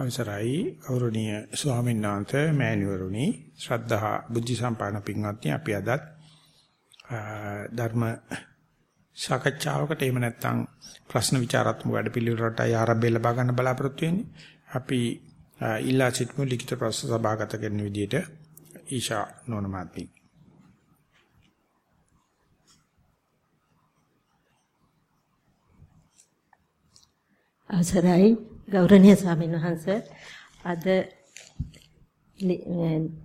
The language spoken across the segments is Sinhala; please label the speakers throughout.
Speaker 1: අවසරයි ගෞරවනීය ස්වාමීන් වහන්සේ මෑණිවරුනි. ශ්‍රද්ධා බුද්ධ සම්පන්න පින්වත්නි අපි අදත් ධර්ම සාකච්ඡාවකට එහෙම නැත්නම් ප්‍රශ්න විචාරාත්මක වැඩපිළිවෙලකට ආරම්භය ලබා ගන්න බලාපොරොත්තු වෙන්නේ. අපි ඉල්ලා සිටමු ලිඛිත ප්‍රශ්න සභාගත කරන විදිහට. ඊෂා නෝනමාත්මි.
Speaker 2: අවසරයි. ගෞරවනීය ස්වාමීන් වහන්ස අද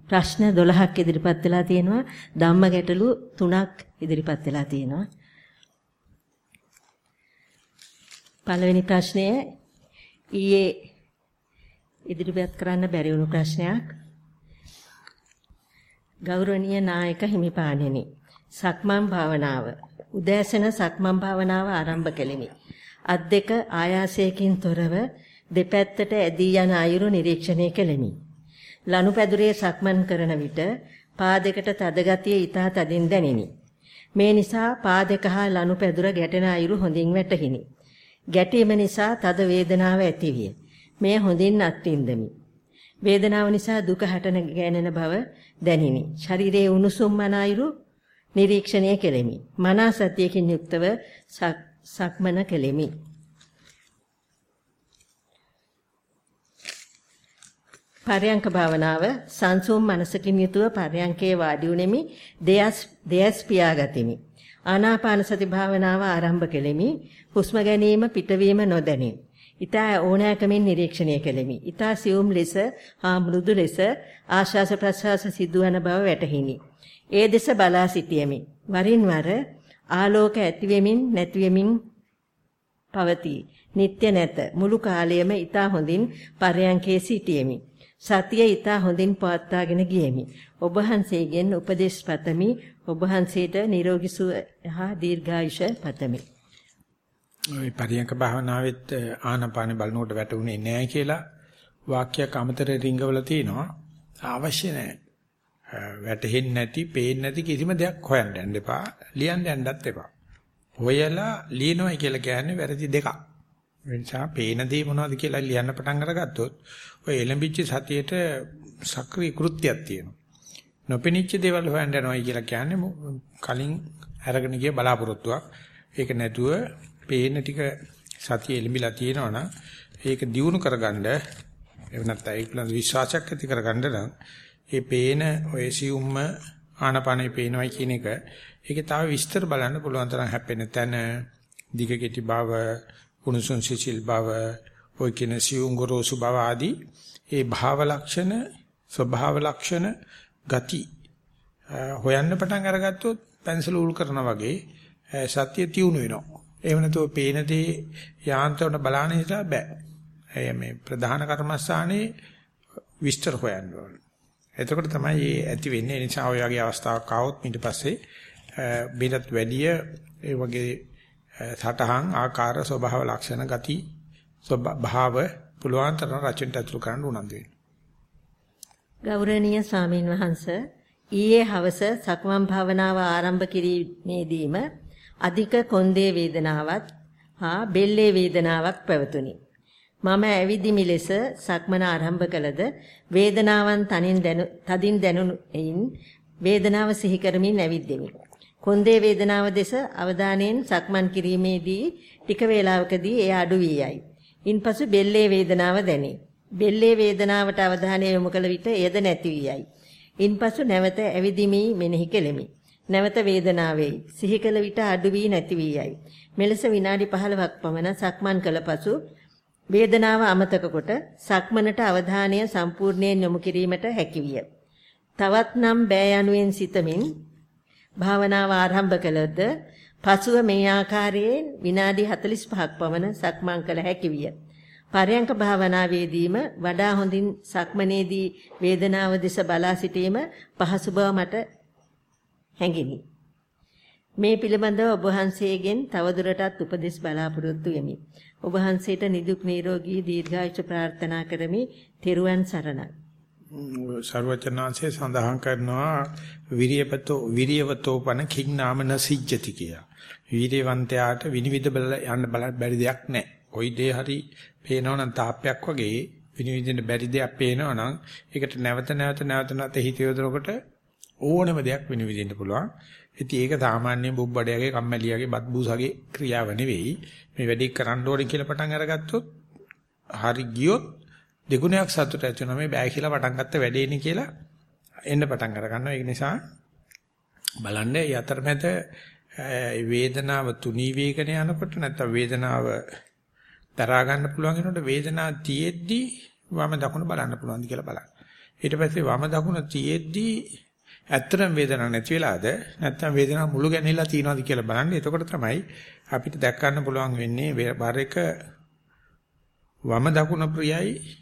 Speaker 2: ප්‍රශ්න 12ක් ඉදිරිපත් වෙලා තියෙනවා. ධම්ම ගැටලු 3ක් ඉදිරිපත් වෙලා තියෙනවා. පළවෙනි ප්‍රශ්නය ඊයේ ඉදිරිපත් කරන්න බැරි වුණු ප්‍රශ්නයක්. ගෞරවනීය නායක හිමිපාණෙනි සක්මන් භාවනාව. උදෑසන සක්මන් භාවනාව ආරම්භ කෙලිමි. අත් දෙක ආයාසයෙන් තොරව දෙපැත්තට ඇදී යන අයුරු නිරීක්ෂණය කෙලිමි. ලනුපැදුරේ සක්මන් කරන විට පා දෙකට තද ගතිය ඊටා තදින් දැනිනි. මේ නිසා පා දෙක හා ලනුපැදුර ගැටෙන අයුරු හොඳින් වැටහිනි. ගැටීම නිසා තද වේදනාව ඇතිවිය. මේ හොඳින් අත්විඳමි. වේදනාව නිසා දුක හටන ගැනෙන බව දැනිනි. ශරීරයේ උණුසුම් මන අයුරු නිරීක්ෂණය කෙලෙමි. මනා සතියකින් යුක්තව සක්මන කෙලෙමි. පරයන්ක භාවනාව සංසුම් මනසකින් යුතුව පරයන්කේ වාඩි උනේමි දෙයස් දෙයස් පියාගතිමි. ආනාපාන සති භාවනාව ආරම්භ කෙලෙමි. හුස්ම ගැනීම පිටවීම නොදැනේ. ඊතා ඕනෑකමින් නිරීක්ෂණය කෙලෙමි. ඊතා සියුම් ලෙස හා මෘදු ලෙස ආශාස ප්‍රසවාස සිදුවන බව වැටහිනි. ඒ දෙස බලා සිටියෙමි. වරින් වර ආලෝක ඇති වෙමින් නැති වෙමින් පවතී. නিত্য නැත. මුළු කාලයම ඊතා හොඳින් පරයන්කේ සිටියෙමි. සතිය ඊතා හොඳින් පවත්වාගෙන ගියෙමි. ඔබ වහන්සේගෙන් උපදෙස් පතමි. ඔබ වහන්සේට නිරෝගී සුව හා දීර්ඝායුෂ පතමි.
Speaker 1: ওই පරියන්ක භාවනාවෙත් ආනපාන බලනකොට වැටුනේ නැහැ කියලා වාක්‍යයක් අමතර රිංගවල තිනවා. අවශ්‍ය නැහැ. වැටෙන්නේ නැති, පේන්නේ නැති කිසිම දෙයක් හොයන්න යන්න එපා. ලියන්න යන්නත් එපා. හොයලා ලියනවයි කියලා කියන්නේ වැරදි දෙකක්. ඒ නිසා පේන දේ මොනවද කියලා ලියන්න පටන් අරගත්තොත් ඔය එලඹිච්ච සතියේට සක්‍රීය කෘත්‍යයක් තියෙනවා. නොපෙනිච්ච දේවල් හොයන්න යනවායි කියලා කියන්නේ කලින් අරගෙන ගිය බලාපොරොත්තුවක්. ඒක නැතුව පේන ටික සතිය එලඹිලා තියෙනවනම් ඒක දියුණු කරගන්න එහෙම නැත්නම් ඒක පිළිබඳ විශ්වාසයක් ඇති කරගන්න නම් ඒ පේන ඔය සියුම්ම ආනපනේ පේනවයි කියන එක ඒකේ තව විස්තර බලන්න පුළුවන් තරම් හැපෙන තැන දිග කෙටි බව කුණුසුන් සිසිල් බව ඔය කියන සියුම් ගොරෝසු බව ආදී ඒ භාව ලක්ෂණ ස්වභාව ලක්ෂණ ගති හොයන්න පටන් අරගත්තොත් පැන්සල උල් කරනා වගේ සත්‍ය තියුණු වෙනවා. එහෙම නැතුව පේන දේ යාන්ත්‍රණ බලන නිසා බෑ. එය මේ ප්‍රධාන කර්මස්ථානයේ විස්තර හොයන්න ඕනේ. එතකොට තමයි මේ ඇති වෙන්නේ. ඒ නිසා ඔය වගේ අවස්ථාවක් ආවොත් ඊට පස්සේ බිලත් වැඩිය ඒ වගේ සටහන් ආකාර ස්වභාව ලක්ෂණ ගති ස්වභාව පුළුවන් තරම් රචනට අතුරු කරන්න උනන්දු වෙනවා.
Speaker 2: ගෞරවනීය ස්වාමින් වහන්සේ ඊයේ හවස සක්මන් භාවනාව ආරම්භ කිරීමේදීම අධික කොන්දේ වේදනාවක් හා බෙල්ලේ වේදනාවක් පැවතුණි. මම ඇවිදිමි ලෙස සක්මන ආරම්භ කළද වේදනාවන් තනින් තදින් දැනුනින් වේදනාව සිහි කරමින් ඇවිද්දෙමි. කොන්දේ වේදනාව දෙස අවධානයෙන් සක්මන් කිරීමේදී ටික වේලාවකදී එය අඩු වී යයි. ඉන්පසු බෙල්ලේ වේදනාව දැනේ. බෙල්ලේ වේදනාවට අවධානය යොමු කළ විට එයද නැති වී යයි. ඉන්පසු නැවත ඇවිදිමි මෙනෙහි කෙලෙමි. නැවත වේදනාවේයි. සිහි කළ විට අඩු වී නැති වී යයි. මෙලෙස විනාඩි 15ක් පමණ සක්මන් කළ පසු වේදනාව අමතක කොට සක්මනට අවධානය සම්පූර්ණයෙන් යොමු කිරීමට හැකියිය. තවත් නම් බෑ යනුවෙන් සිතමින් භාවනාව ආරම්භ කළද පසුව මේ ආකාරයෙන් විනාඩි 45ක් පමණ සක්මන් කළ හැකි විය. පරයන්ක භාවනාවේදීම වඩා හොඳින් සක්මනේදී වේදනාව දෙස බලා සිටීම පහසු බව මට හැඟිනි. මේ පිළිබඳව ඔබ වහන්සේගෙන් තවදුරටත් උපදෙස් බලාපොරොත්තු වෙමි. ඔබ වහන්සේට නිදුක් නිරෝගී දීර්ඝායුෂ ප්‍රාර්ථනා කරමි. තෙරුවන් සරණයි.
Speaker 1: සර්වචනාංශයේ සඳහන් කරනවා විරියපතෝ විරියවතෝපන කිංනාමන සිජ්ජති කියා. වීර්යවන්තයාට විනිවිද බල යන්න බැරි දෙයක් නැහැ. කොයි දේ හරි පේනවනම් තාප්පයක් වගේ විනිවිදින්න බැරි දෙයක් පේනවා නම් ඒකට නැවත නැවත නැවත නැවත හිත යොදනකොට ඕනම දෙයක් විනිවිදින්න පුළුවන්. ඉතින් ඒක සාමාන්‍ය බුබ්බඩයාගේ කම්මැලියාගේ බත්බූසගේ ක්‍රියාව නෙවෙයි. මේ වැඩි කරන්න ඕනේ කියලා පටන් අරගත්තොත් හරි ගියොත් දෙගුණයක් සතුට ඇති වෙනවා මේ බෑ කියලා පටන් ගත්ත වැඩේනේ කියලා එන්න පටන් අර ගන්නවා. ඒක නිසා බලන්න මේ අතරමැද වේදනාව තුනී වේගන යනකොට නැත්නම් වේදනාව දරා ගන්න පුළුවන් වෙනකොට වේදනාව තියෙද්දි වම දකුණ බලන්න පුළුවන්ද කියලා බලන්න. ඊට පස්සේ වම දකුණ තියෙද්දි ඇත්තටම වේදනාවක් නැති වෙලාද නැත්නම් වේදනාව මුළු ගැනෙලා තියෙනවද කියලා බලන්න. එතකොට තමයි අපිට දැක් ගන්න පුළුවන් වෙන්නේ බර එක වම දකුණ ප්‍රියයි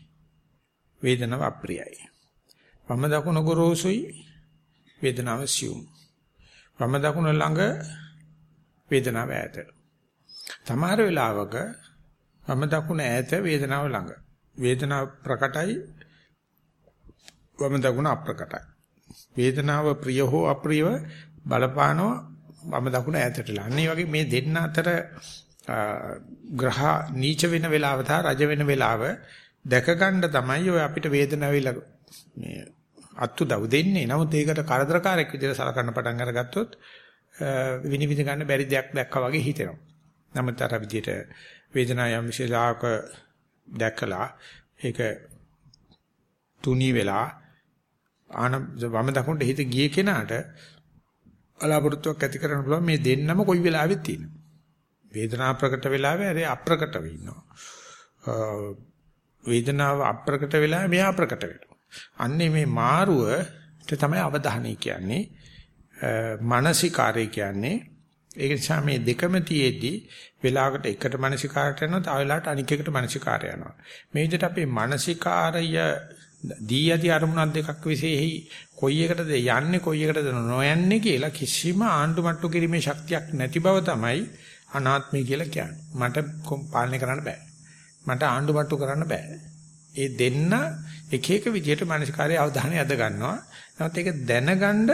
Speaker 1: වේදනාව අප්‍රියයි. වම දකුණ ගොරෝසුයි වේදනාව සියුම්. වම දකුණ ළඟ වේදනාව ඈත. සමහර වෙලාවක වම දකුණ ඈත වේදනාව ළඟ. වේදනාව ප්‍රකටයි වම දකුණ අප්‍රකටයි. වේදනාව ප්‍රිය හෝ අප්‍රියව බලපානවා වම දකුණ ඈතටලා. අන්න වගේ මේ දෙන්න අතර ග්‍රහ නීච වෙන වෙලාව තා රජ වෙන වෙලාව දැක ගන්න තමයි ඔය අපිට වේදනාව මේ අත්තු දව් දෙන්නේ. නමුත් ඒකට කරදරකාරයක් විදිහට සලකන්න පටන් අරගත්තොත් විනිවිද ගන්න බැරි දෙයක් දැක්කා වගේ හිතෙනවා. නමුත් අර විදිහට වේදනාව යම් විශේෂාවක දැකලා ඒක තුනී වෙලා ආන වම දකුණට හිත ගියේ කෙනාට බලාපොරොත්තුවක් ඇති කරන්න පුළුවන් මේ දෙන්නම කොයි වෙලාවෙත් තියෙනවා. වේදනාව ප්‍රකට වෙලාවේ අර අප්‍රකටව ඉන්නවා. වේදනාව අප්‍රකට වෙලාවේ මෙයා ප්‍රකට වෙනවා. අන්නේ මේ මාරුවට තමයි අවධානය කියන්නේ. මානසිකාරය කියන්නේ ඒක නිසා මේ දෙකම තියේදී වෙලාවකට එකට මානසිකාරයට යනවා තව වෙලාවට අනික් එකට මානසිකාරය යනවා. මේ විදිහට අපේ මානසිකාරය දී යටි අරමුණක් දෙකක් විශේෂයි කොයි එකටද යන්නේ කොයි එකටද නොයන්නේ කියලා කිසිම ආණ්ඩු මට්ටු කිරීමේ ශක්තියක් නැති බව තමයි අනාත්මය කියලා කියන්නේ. මට පාලනය කරන්න බෑ. මට ආණ්ඩු මට්ටු කරන්න බෑ. ඒ දෙන්න එක එක විදිහට මානසිකාරයේ අවධානය යොද ගන්නවා. නමුත් ඒක දැනගන්න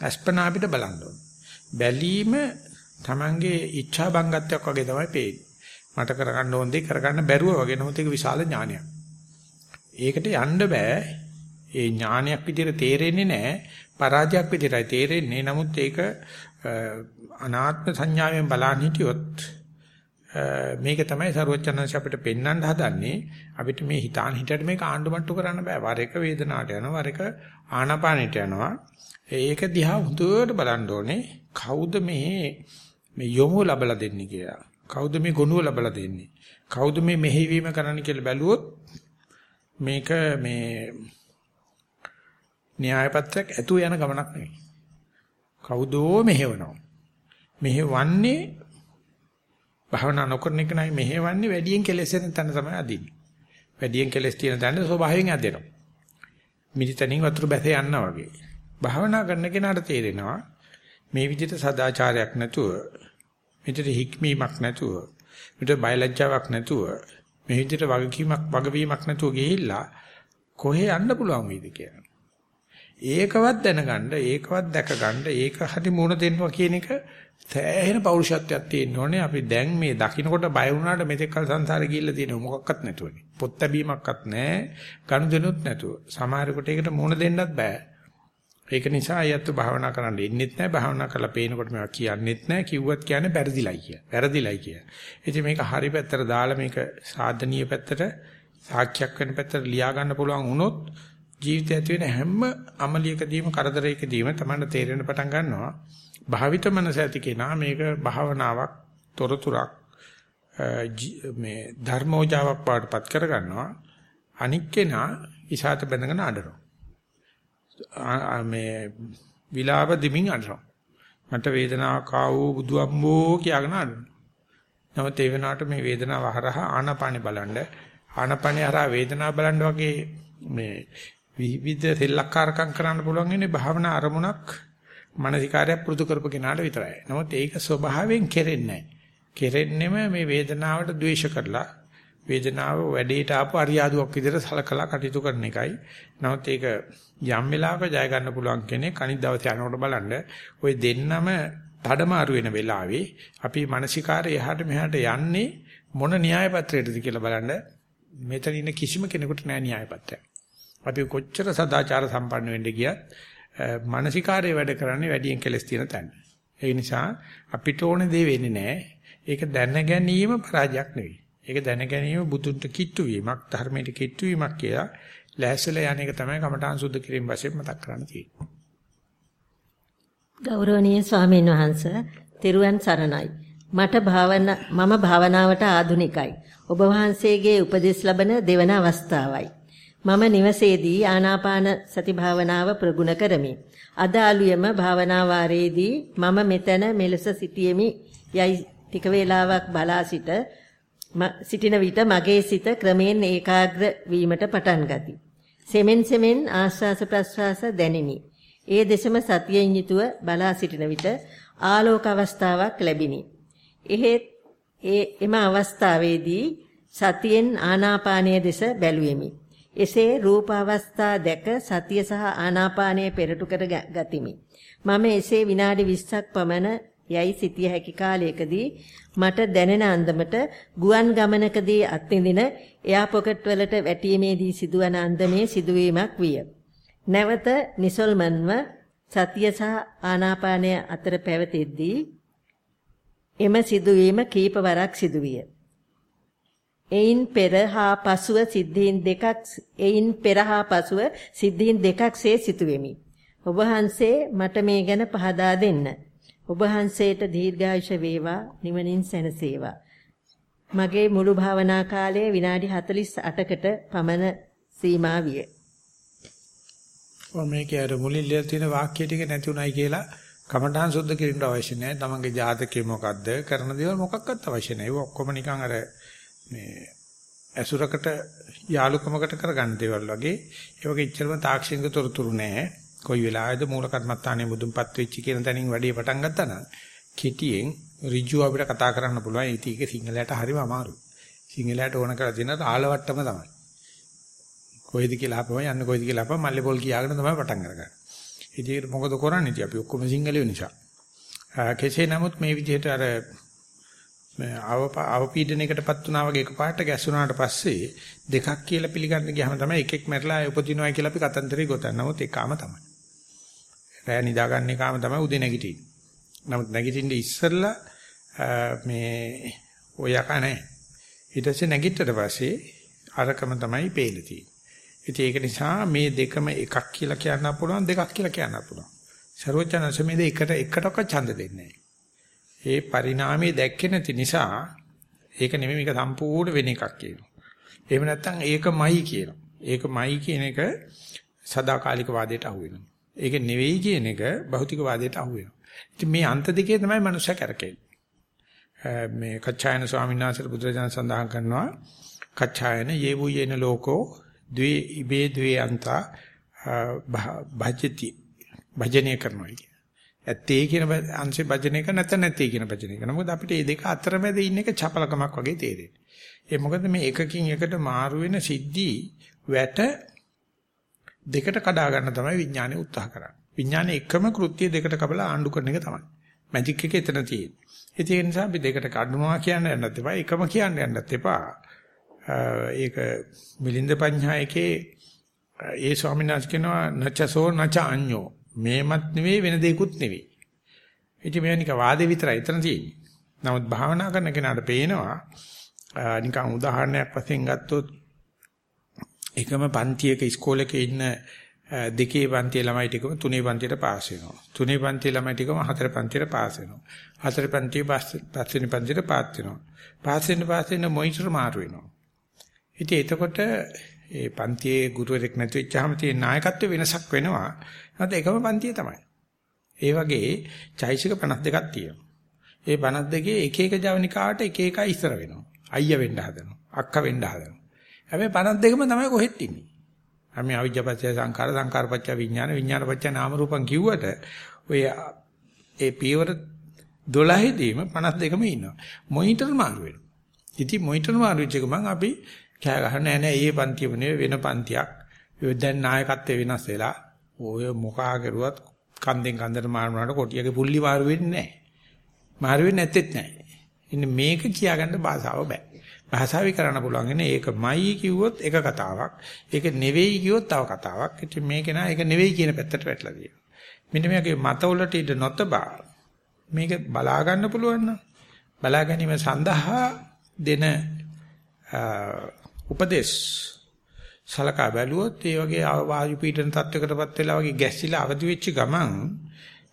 Speaker 1: අස්පනා අපිට බලන්න ඕන. බැලීම Tamange ઈચ્છා බංගත්වයක් වගේ තමයි පේන්නේ. මට කරගන්න ඕන දේ කරගන්න බැරුව වගේ නමුත් ඒක විශාල ඥානයක්. ඒකට යන්න බෑ. ඒ ඥානයක් විදිහට තේරෙන්නේ නැහැ. පරාජයක් විදිහටයි තේරෙන්නේ. නමුත් ඒක අනාත්ම සංඥාවෙන් බලන්න හිටියොත් මේක තමයි ਸਰවචනංශ අපිට පෙන්වන්න හදන්නේ. අපිට මේ හිතාන හිතට මේක ආණ්ඩුමට්ටු කරන්න බෑ. වර එක වේදනාවට යනවා වර එක ආනාපානෙට යනවා. ඒක දිහා හුදුවට බලන්න ඕනේ. කවුද මේ මේ යොමු ලබලා දෙන්නේ කියලා? කවුද මේ ගොනුව ලබලා දෙන්නේ? කවුද මේ මෙහෙවීම කරන්න කියලා බැලුවොත් මේක මේ න්‍යාය පත්‍රයක් ඇතුව යන ගමනක් නෙවෙයි. කවුදෝ මෙහෙවනවා. මෙහෙවන්නේ භවනා නොකරන එක නයි මෙහෙවන්නේ වැඩියෙන් කෙලෙසෙන තැන තමයි අදින්නේ. වැඩියෙන් කෙලස් තියෙන තැන ස්වභාවයෙන් ඇදෙනවා. මිලිතනින් වතුර බැස යනවා වගේ. භවනා කරන කෙනාට තේරෙනවා මේ විදිහට සදාචාරයක් නැතුව මෙතන හික්මීමක් නැතුව මෙතන බයලජ්ජාවක් නැතුව මේ විදිහට වගකීමක් වගවීමක් නැතුව ගිහිල්ලා කොහේ යන්න පුළුවන් වේද කියලා. ඒකවත් දැනගන්න ඒකවත් දැකගන්න ඒක හරි මුණ දෙන්නවා කියන එක තෑහෙන පෞරුෂත්වයක් තියෙන්න ඕනේ. අපි දැන් මේ දකින්නකොට බය වුණාට මෙතෙක් කල සංසාරේ ගිහිල්ලා තියෙන මොකක්වත් නැතුවනේ. පොත් ලැබීමක්වත් නැහැ. ගනුදෙනුත් නැතුව. සමහරෙකුට ඒකට මුණ දෙන්නත් බෑ. ඒක නිසා අයත් භාවනා කරන්න ඉන්නෙත් නැහැ. භාවනා කරලා පේනකොට මේවා කියන්නෙත් නැහැ. කිව්වත් කියන්නේ පෙරදිලයි කිය. පෙරදිලයි කිය. ඉතින් මේක හරි පැත්තට දාලා මේක සාධනීය පැත්තට සාක්ෂියක් වෙන පැත්තට ලියා ගන්න පුළුවන් වුණොත් ජීවිතය ඇති වෙන හැම අමලියකදීම කරදරයකදීම තමයි තේරෙන පටන් ගන්නවා. භාවිත මනස ඇති කෙනා මේක භාවනාවක් තොරතුරක් මේ ධර්මෝජාවක් පාඩපත් කරගන්නවා. අනික් කෙනා ඉසాత බැඳගෙන අඬනවා. මේ විලාප දෙමින් අඬනවා. මට වේදනාවක් ආවෝ බුදුම්බෝ කියගෙන අඬනවා. නමුත් ඒ වෙනාට මේ වේදනාව හරහා ආනපානෙ බලන්න ආනපානෙ හරහා වේදනාව බලන්න වගේ මේ විවිධ සෙල්ලක්කාරකම් කරන්න පුළුවන් ඉන්නේ භාවනා අරමුණක් මානසිකාරය පුරුදු කරපු කෙනාට විතරයි. නමුත් ඒක ස්වභාවයෙන් කෙරෙන්නේ නැහැ. කෙරෙන්නෙම මේ වේදනාවට ද්වේෂ කරලා වේදනාව වැඩේට ආපු අරියාදුවක් විදිහට සලකලා කටයුතු කරන එකයි. නමුත් ඒක යම් වෙලාවක ජය ගන්න පුළුවන් කෙනෙක් අනිත් දවසේ යනකොට බලන්න ওই දෙන්නම තඩමාරු වෙන වෙලාවේ අපි මානසිකාරය එහාට මෙහාට යන්නේ මොන න්‍යාය පත්‍රයටද කියලා බලන්න මෙතන ඉන්න කිසිම කෙනෙකුට නෑ න්‍යායපත්‍යක්. අපි කොච්චර සදාචාර සම්පන්න වෙන්න ගියත් මානසිකාරයේ වැඩ කරන්නේ වැඩියෙන් කෙලස් තියෙන තැන. ඒ නිසා අපිට ඕනේ දේ වෙන්නේ නෑ. ඒක දැන ගැනීම පරාජයක් නෙවෙයි. ඒක දැන ගැනීම බුදුන්ට කිට්ටු වීමක්, ධර්මයට කිට්ටු වීමක් කියලා ලෑස්තිලා යන එක තමයි කමඨාන් සුද්ධ කිරීම වශයෙන් මතක් කරන්න තියෙන්නේ.
Speaker 2: ගෞරවනීය ස්වාමීන් වහන්ස, තෙරුවන් සරණයි. මට භාවනා මම භාවනාවට ආධුනිකයි. ඔබ වහන්සේගේ උපදෙස් ලබන දෙවන අවස්ථාවයි. මම නිවසේදී ආනාපාන සති භාවනාව ප්‍රගුණ කරමි. අද ආලුයම භාවනා වාරයේදී මම මෙතන මෙලෙස සිටියෙමි යයි ටික වේලාවක් බලා සිට සිටින විට මගේ සිත ක්‍රමයෙන් ඒකාග්‍ර වීමට පටන් ගති. සෙමෙන් සෙමෙන් ආශ්වාස ප්‍රශ්වාස දැනිනි. ඒ දෙසම සතියෙන් යුතුව බලා සිටින විට ආලෝක අවස්ථාවක් ලැබිනි. එහෙත් ඒ එම අවස්ථාවේදී සතියෙන් ආනාපානයේ දෙස බැලුවෙමි. එසේ රූප අවස්ථා දැක සතිය සහ ආනාපානය පෙරටු කර ගතිමි. මම එසේ විනාඩි 20ක් පමණ යයි සිටිය හැකි කාලයකදී මට දැනෙන අන්දමට ගුවන් ගමනකදී අත්විඳින එයා පොකට් වලට වැටීමේදී සිදුවන අන්දමේ සිදුවීමක් විය. නැවත නිසල්මන්ව සතිය සහ ආනාපානය අතර පැවතෙද්දී එම සිදුවීම කීප වරක් සිදුවිය. එයින් පෙර හා පසුව සිද්ධීන් දෙකක් එයින් පෙර හා පසුව සිද්ධීන් දෙකක්සේ සිටුවෙමි. ඔබ වහන්සේ මට මේ ගැන පහදා දෙන්න. ඔබ වහන්සේට දීර්ඝායුෂ වේවා නිවනින් සැනසේවා. මගේ මුළු භාවනා කාලය විනාඩි 48කට පමණ සීමා විය.
Speaker 1: ඔය මේකේ අර මුලින් ලියලා තියෙන වාක්‍ය ටික නැති උනායි කියලා කමඨාන් සුද්ධ කිරීමට අවශ්‍ය නැහැ. තමන්ගේ ජාතකය මොකද්ද? කරන දේවල් මොකක්වත් අවශ්‍ය නැහැ. ඒක ඔක්කොම නිකන් අර මේ ඇසුරකට යාලුකමකට කරගන්න දේවල් වගේ ඒ වගේ ඉච්චරම තාක්ෂණික තොරතුරු නැහැ. කොයි වෙලාවෙද මූල කර්මත්තානේ මුදුන්පත් වෙච්ච කියන තැනින් වැඩි පටන් ගත්තා නම් කෙටියෙන් ඍජු අපිට කතා කරන්න පුළුවන්. ඒක සිංහලයට හරිම අමාරුයි. සිංහලයට ඕන කරලා තියෙන ආලවට්ටම තමයි. කොහෙද කියලා අපම යන්න කොහෙද කියලා අපම මල්ලේ පොල් කියාගෙන තමයි පටන් අරගන්නේ. ඉතින් මොකද කරන්නේ ඉතින් අපි ඔක්කොම සිංහලයෝ නිසා. කෙසේ නමුත් මේ විදිහට අර අවපීඩනයකටපත් වුණා වගේ එකපාරට ගැස්සුණාට පස්සේ දෙකක් කියලා පිළිගන්න ගියාම තමයි එකෙක් මැරලා උපදිනවා කියලා අපි කතන්දරේ ගොතන. නමුත් ඒකම තමයි. රෑ නිදාගන්න එකාම තමයි උදේ නැගිටින්නේ. නමුත් නැගිටින්න ඉස්සෙල්ලා මේ ඔය යක නැහැ. ඊට පස්සේ නැගිට්ටට පස්සේ අරකම තමයි පේලා තියෙන්නේ. ඉතින් ඒක නිසා මේ දෙකම එකක් කියලා කියන්න පුළුවන් දෙකක් කියලා කියන්න පුළුවන්. ਸਰවඥාන්සේ මේ දෙකට එකටක ඡන්ද දෙන්නේ නැහැ. ඒ පරිණාමයේ දැක්කේ නැති නිසා ඒක නෙමෙයි මේක සම්පූර්ණ වෙන එකක් කියනවා. එහෙම නැත්නම් ඒකමයි කියනවා. ඒකමයි කියන එක සදාකාලික වාදයට අහු වෙනවා. ඒක නෙවෙයි කියන එක භෞතික වාදයට අහු වෙනවා. ඉතින් මේ අන්ත දෙකේ තමයි මනුෂ්‍ය කරකෙන්නේ. මේ කච්චායන ස්වාමීන් වහන්සේ බුදුරජාණන් සඳහන් කරනවා කච්චායන යේවු යේන ලෝකෝ ද්වේ ඉබේ ද්වේ අන්තා භජති භජනය කරනවා කියන්නේ. ඇත්තේ කියන අංශේ භජන එක නැත්නම් නැත්තේ කියන භජන එක. මොකද අපිට මේ දෙක අතරමැද ඉන්න එක චපලකමක් වගේ තේරෙන්නේ. ඒ මොකද මේ එකකින් එකට මාරු වෙන සිද්ධි වැට දෙකට කඩා ගන්න තමයි විඥානය උත්සාහ කරන්නේ. විඥානයේ එකම කෘත්‍ය දෙකට කපලා ආණ්ඩු කරන එක තමයි. මැජික් එක එතන තියෙන්නේ. ඒ නිසා අපි දෙකට කඩනවා කියන්න යන්නත් එපා. එකම කියන්න යන්නත් එපා. ඒක මිලින්ද පඤ්ඤායකේ ඒ ස්වාමීන් වහන්සේ කියනවා නචසෝ නච අඤ්ඤෝ මේමත් නෙවෙයි වෙන දෙයක්වත් නෙවෙයි. ඉතින් මේ නික වාදේ විතරයි එතන තියෙන්නේ. නමුත් භාවනා කරන කෙනාට පේනවා නිකන් උදාහරණයක් වශයෙන් ගත්තොත් එකම පන්තියක ඉස්කෝලේක ඉන්න දෙකේ පන්තියේ ළමයි ටිකම තුනේ පන්තියට පාස් වෙනවා. තුනේ පන්තියේ ළමයි ටිකම හතර පන්තියට පාස් වෙනවා. හතර පන්තියේ පස්වෙනි පන්තියට පාස් වෙනවා. පාස් වෙන පාස් වෙන මොනිටර් මාරු වෙනවා. ඉතින් එතකොට ඒ පන්තියේ ගුරුවරෙක් නැති වෙච්චාම තියෙන නායකත්ව වෙනසක් වෙනවා. නැත්නම් එකම පන්තිය තමයි. ඒ වගේ චෛසික 52ක් තියෙනවා. ඒ 52 එක එක ජවනිකාවට එක එක ඉස්සර වෙනවා. අයියා වෙන්න හදනවා. අක්කා වෙන්න හදනවා. හැබැයි 52ම තමයි කොහෙත් ඉන්නේ. අපි අවිජ්ජාපච්චය සංඛාර සංඛාරපච්චය විඥාන විඥානපච්චය නාම රූපං කිව්වට ඔය ඒ පියවර 12 දීම 52ම ඉන්නවා. මොනිටර් මාරු වෙනවා. ඉතින් මොනිටර් මාරු වෙච්ච ගමන් අපි කෑ ගහන්නේ නැහැ නෑ ඒ පන්තියම නෙවෙයි වෙන පන්තියක්. දැන් නායකත්වය වෙනස් වෙලා ඔය මොකා කරුවත් කන්දෙන් කන්දට මාරුනාට කොටියගේ පුල්ලි මාරු වෙන්නේ නැහැ. මාරු වෙන්නේ නැත්තේත් නැහැ. ඉන්න මේක කියාගන්න භාෂාව බෑ. භාෂාවි කරන්න පුළුවන් ඉන්නේ ඒකමයි කිව්වොත් එක කතාවක්. ඒක නෙවෙයි කිව්වොත් තව කතාවක්. ඉතින් මේක නා ඒක නෙවෙයි කියන පැත්තට වැටලා තියෙනවා. මෙන්න මේකේ මතවලට ඉඳ නොතබා මේක බලා ගන්න පුළුවන් නම් බලා ගැනීම සඳහා දෙන උපදේශ සලකා බැලුවොත් ඒ වගේ වායු පීඩන තත්වයකටපත් වෙලා වගේ ගැස්සිලා අවදි වෙච්ච ගමන්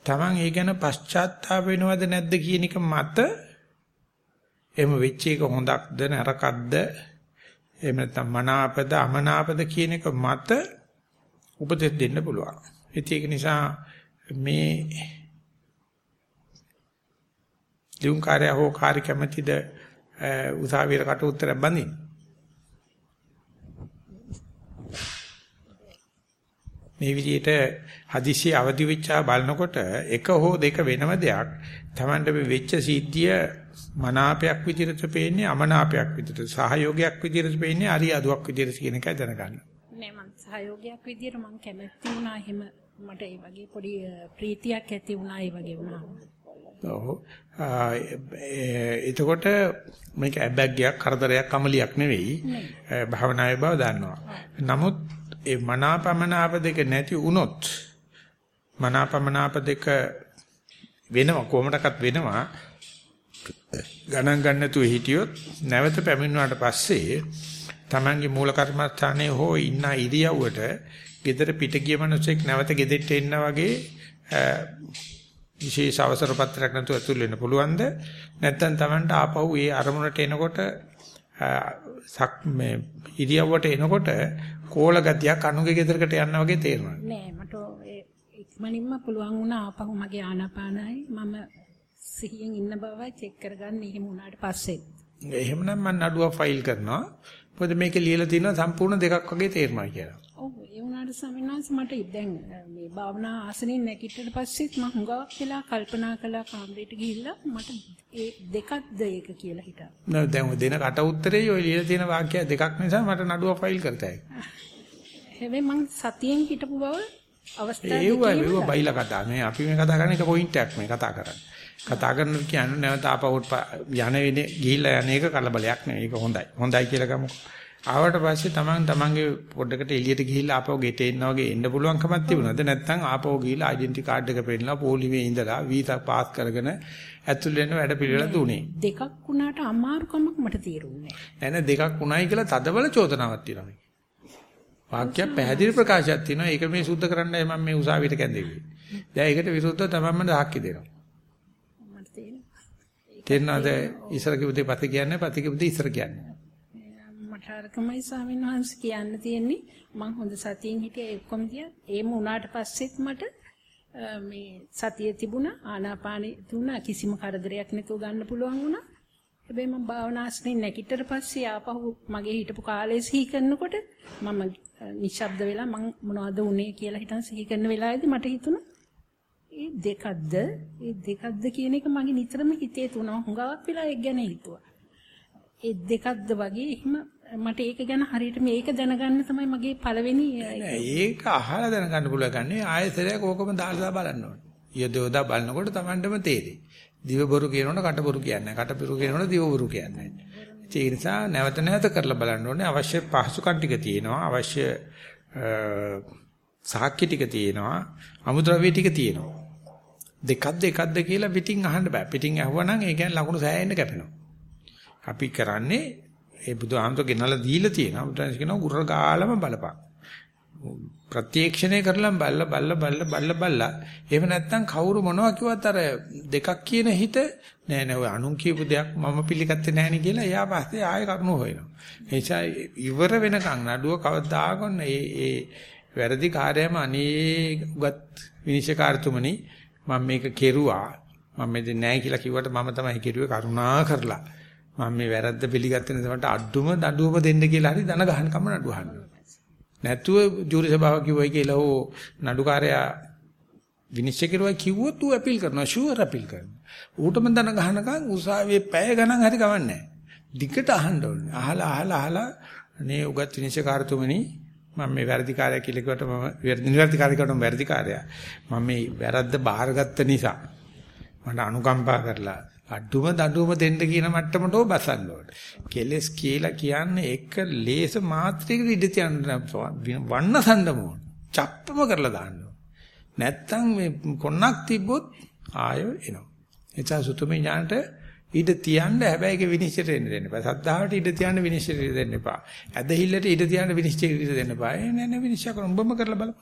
Speaker 1: Taman ඒ ගැන පශ්චාත්තාප වෙනවද නැද්ද කියන එක මත එහෙම වෙච්ච එක හොඳක්ද නරකක්ද එහෙම නැත්නම් මනාපද අමනාපද කියන එක මත උපදෙස් දෙන්න පුළුවන්. ඒක නිසා මේ ලියුම් කාර්ය හෝ කාර්ය කැමැතිද උසාවියට කට උත්තරයක් බඳින්න. මේ විදිහට හදිසිය අවදි වෙච්චා බලනකොට එක හෝ දෙක වෙනම දෙයක් Tamanට මේ වෙච්ච සිද්ධිය මනාපයක් විදිහට පේන්නේ අමනාපයක් විදිහට සහයෝගයක් විදිහට පේන්නේ අරියාදුවක් විදිහට කියන එකයි දැනගන්න.
Speaker 3: නෑ මං සහයෝගයක් විදිහට මං කැමැති වුණා එහෙම මට ඒ වගේ පොඩි ප්‍රීතියක් ඇති වුණා ඒ වගේ වුණා.
Speaker 1: ඔව්. එතකොට මේක ඇබැග්ගයක් කරදරයක් අමලියක් නෙවෙයි. භාවනාවේ බව දන්නවා. නමුත් ඒ මනාපමනාප දෙක නැති වුණොත් මනාපමනාප දෙක වෙනවා කොහොමඩක්වත් වෙනවා ගණන් ගන්න නැතුව හිටියොත් නැවත පැමිණුවාට පස්සේ Tamange මූල කර්මස්ථානයේ හෝ ඉන්න ඉරියව්වට gedara පිට ගිය මිනිසෙක් නැවත ගෙදෙට්ට එන්න වගේ විශේෂ අවසර පත්‍රයක් නැතුව ඇතුල් වෙන්න පුළුවන්ද? නැත්නම් Tamanට ආපහු ඒ අරමුණට එනකොට සක් මේ ඉරියව්වට එනකොට කෝල ගතියක් අනුගේ ගෙදරකට යන්න වගේ තේරෙනවා
Speaker 3: නෑ මට ඉක්මනින්ම පුළුවන් වුණා ආපහු මගේ ආනාපානයි. මම සිහියෙන් ඉන්න බවයි චෙක් කරගන්න. එහෙම වුණාට පස්සේ.
Speaker 1: එහෙමනම් මම නඩුවක් ෆයිල් කරනවා. මොකද මේකේ ලියලා තියෙනවා සම්පූර්ණ දෙකක් වගේ තේරෙනවා කියලා
Speaker 3: වුණාට සමිනාස් මට දැන් මේ භාවනා ආසනෙන් නැගිටිට පස්සෙත් මම හුඟක් වෙලා කල්පනා කළා කාමරේට ගිහිල්ලා මට ඒ දෙකක්ද ඒක කියලා හිතා.
Speaker 1: නෑ දැන් දෙන කට උත්තරේ ඔය ලියලා තියෙන වාක්‍ය දෙකක් නිසා මට නඩුව ෆයිල් කරතයි.
Speaker 3: හැබැයි මං සතියෙන් හිටපු බව අවස්ථා
Speaker 1: දෙකේ ඒව ඒව බයිලා කතා. මේ අපි මේ කතා කරන එක පොයින්ට් එකක් මේ කතා කරන්නේ. කතා කරනකොට කියන්නේ නැවත ආපහු යන වෙන්නේ ගිහිල්ලා යන එක කලබලයක් නෙවෙයි. ඒක හොඳයි. හොඳයි කියලා ගමුකෝ. ආවට පස්සේ Taman Tamanගේ පොඩ්ඩකට එළියට ගිහිල්ලා ආපහු ගෙට එන්න වගේ එන්න පුළුවන්කමක් තිබුණාද? නැත්නම් ආපහු ගිහිල්ලා ඩෙන්ටි කාඩ් එක පෙන්නලා පොලිමේ ඉඳලා වීසා පාස් කරගෙන ඇතුල් වෙන වැඩ පිළිවෙල දුනේ
Speaker 3: දෙකක් වුණාට අමාරුකමක් මට තේරුන්නේ
Speaker 1: නැහැ නෑ දෙකක් වුණයි කියලා තදබල චෝදනාවක් තියෙනවා වාක්‍ය පැහැදිලි ප්‍රකාශයක් තියෙනවා. ඒක මේ සුද්ධ කරන්නයි මම මේ උසාවියට කැඳෙන්නේ. දැන් ඒකට විරුද්ධව තමන්ම සාක්ෂි දෙනවා.
Speaker 3: මට තේරෙනවා.
Speaker 1: තේරෙනවද ඉස්සර කිව්වේ පති කියන්නේ පති කිව්වේ ඉස්සර කියන්නේ
Speaker 3: මට අරකමයි ස්වාමීන් වහන්සේ කියන්න තියෙන්නේ. මං හොඳ සතියෙන් හිටියේ ඔක්කොම තියා ඒම උනාට පස්සෙත් මට මේ සතිය තිබුණා ආනාපානෙ තුන කිසිම කරදරයක් නැතුව ගන්න පුළුවන් වුණා. හැබැයි මම භාවනාස්නේ නැගිටතර පස්සේ ආපහු මගේ හිටපු කාලේ සිහි කරනකොට මම නිශ්ශබ්ද වෙලා මං මොනවද උනේ කියලා හිතන් සිහි කරන වෙලාවේදී මට හිතුණා ඒ දෙකක්ද? ඒ දෙකක්ද කියන එක මගේ නිතරම හිතේ තුනව හුඟක් වෙලා ඒක ගැන හිතුවා. ඒ දෙකක්ද වගේ එහෙම මට ඒක ගැන හරියට මේක දැනගන්න තමයි මගේ පළවෙනි
Speaker 1: ඒක අහලා දැනගන්න පුළුවන් ගන්නේ ආයෙසරයක් ඕකම දාලා බලන්න ඕනේ. යදෝදා බලනකොට Tamandම තේරෙයි. දිව බොරු කියනකොට කට බොරු කියන්නේ නැහැ. කට බොරු කියනකොට දිව බොරු කියන්නේ. ඒ නිසා නැවත නැවත කරලා බලන්න ඕනේ. අවශ්‍ය පහසුකම් ටික තියෙනවා. අවශ්‍ය සාක්ෂි ටික තියෙනවා. අමුද්‍රව්‍ය ටික තියෙනවා. දෙකක්ද එකක්ද කියලා පිටින් අහන්න බෑ. පිටින් අහුවනම් ඒ කියන්නේ ලකුණු සෑහෙන්න කැපෙනවා. අපි කරන්නේ ඒ බුදුහාමතු ගෙනලා දීලා තියෙනවා. බුදුන් කියනවා ගුර්ර ගාලම බලපන්. ප්‍රත්‍යක්ෂණය කරලා බල්ල බල්ල බල්ල බල්ල බල්ලා. එහෙම නැත්නම් කවුරු මොනවා කිව්වත් අර දෙකක් කියන හිත නෑ නෑ ඔය අනුන් කියපු දෙයක් මම පිළිගත්තේ නෑනේ කියලා එයා පස්සේ ආයෙ කරුණු හොයනවා. ඒ නිසා ඉවර වෙනකන් නඩුව කවදාකවත් ඒ ඒ වැරදි කාර්යයම අනේ උගත් විනිශ්චයකාරතුමනි මම මේක කෙරුවා මම මේ නෑ කියලා කිව්වට මම තමයි කෙරුවේ කරුණා කරලා මම මේ වැරද්ද පිළිගත්තේ නැත්නම් අඩුම දඬුවම දෙන්න කියලා හරි දන ගහන කම නඩු අහන්න. නැතුව ජූරි සභාව කිව්වයි කියලා ඕ නඩුකාරයා විනිශ්චය කරුවා කිව්වොත් ඌ අපීල් කරනවා ෂුවර් අපීල් කරනවා. ඌටම දන ගහනකම් උසාවියේ පැය ගණන් හරි ගවන්නේ දිගට අහන්න ඕනේ. අහලා අහලා අහලා අනේ උගත් විනිශ්චයකාරතුමනි මම මේ වැරදිකාරයා කියලා කිව්වට මම නිවැරදිකාරයෙකුට වැරදිකාරයා. මම මේ වැරද්ද බාරගත්ත නිසා මට අනුකම්පා කරලා අඩුම දඬුවම දෙන්න කියන මට්ටමට ඕ බසන්න ඕනේ. කෙලස් කියලා කියන්නේ එක ලේස මාත්‍රයකට ඉඳ තියන්න වන්න සඳම ඕන. චප්පම කරලා දාන්න ඕන. නැත්තම් මේ කොන්නක් තිබ්බොත් ආය එනවා. එචා සුතුමේ ඥානට ඉඩ තියන්න හැබැයි ඒක විනිශ්චයට එන්න දෙන්න එපා. සද්ධාවට ඉඩ තියන්න විනිශ්චයට දෙන්න එපා. ඇදහිල්ලට ඉඩ තියන්න විනිශ්චයට ඉඩ දෙන්න එපා. ඒ නෑ නෑ විනිශ්චය කරන උඹම කරලා බලපන්.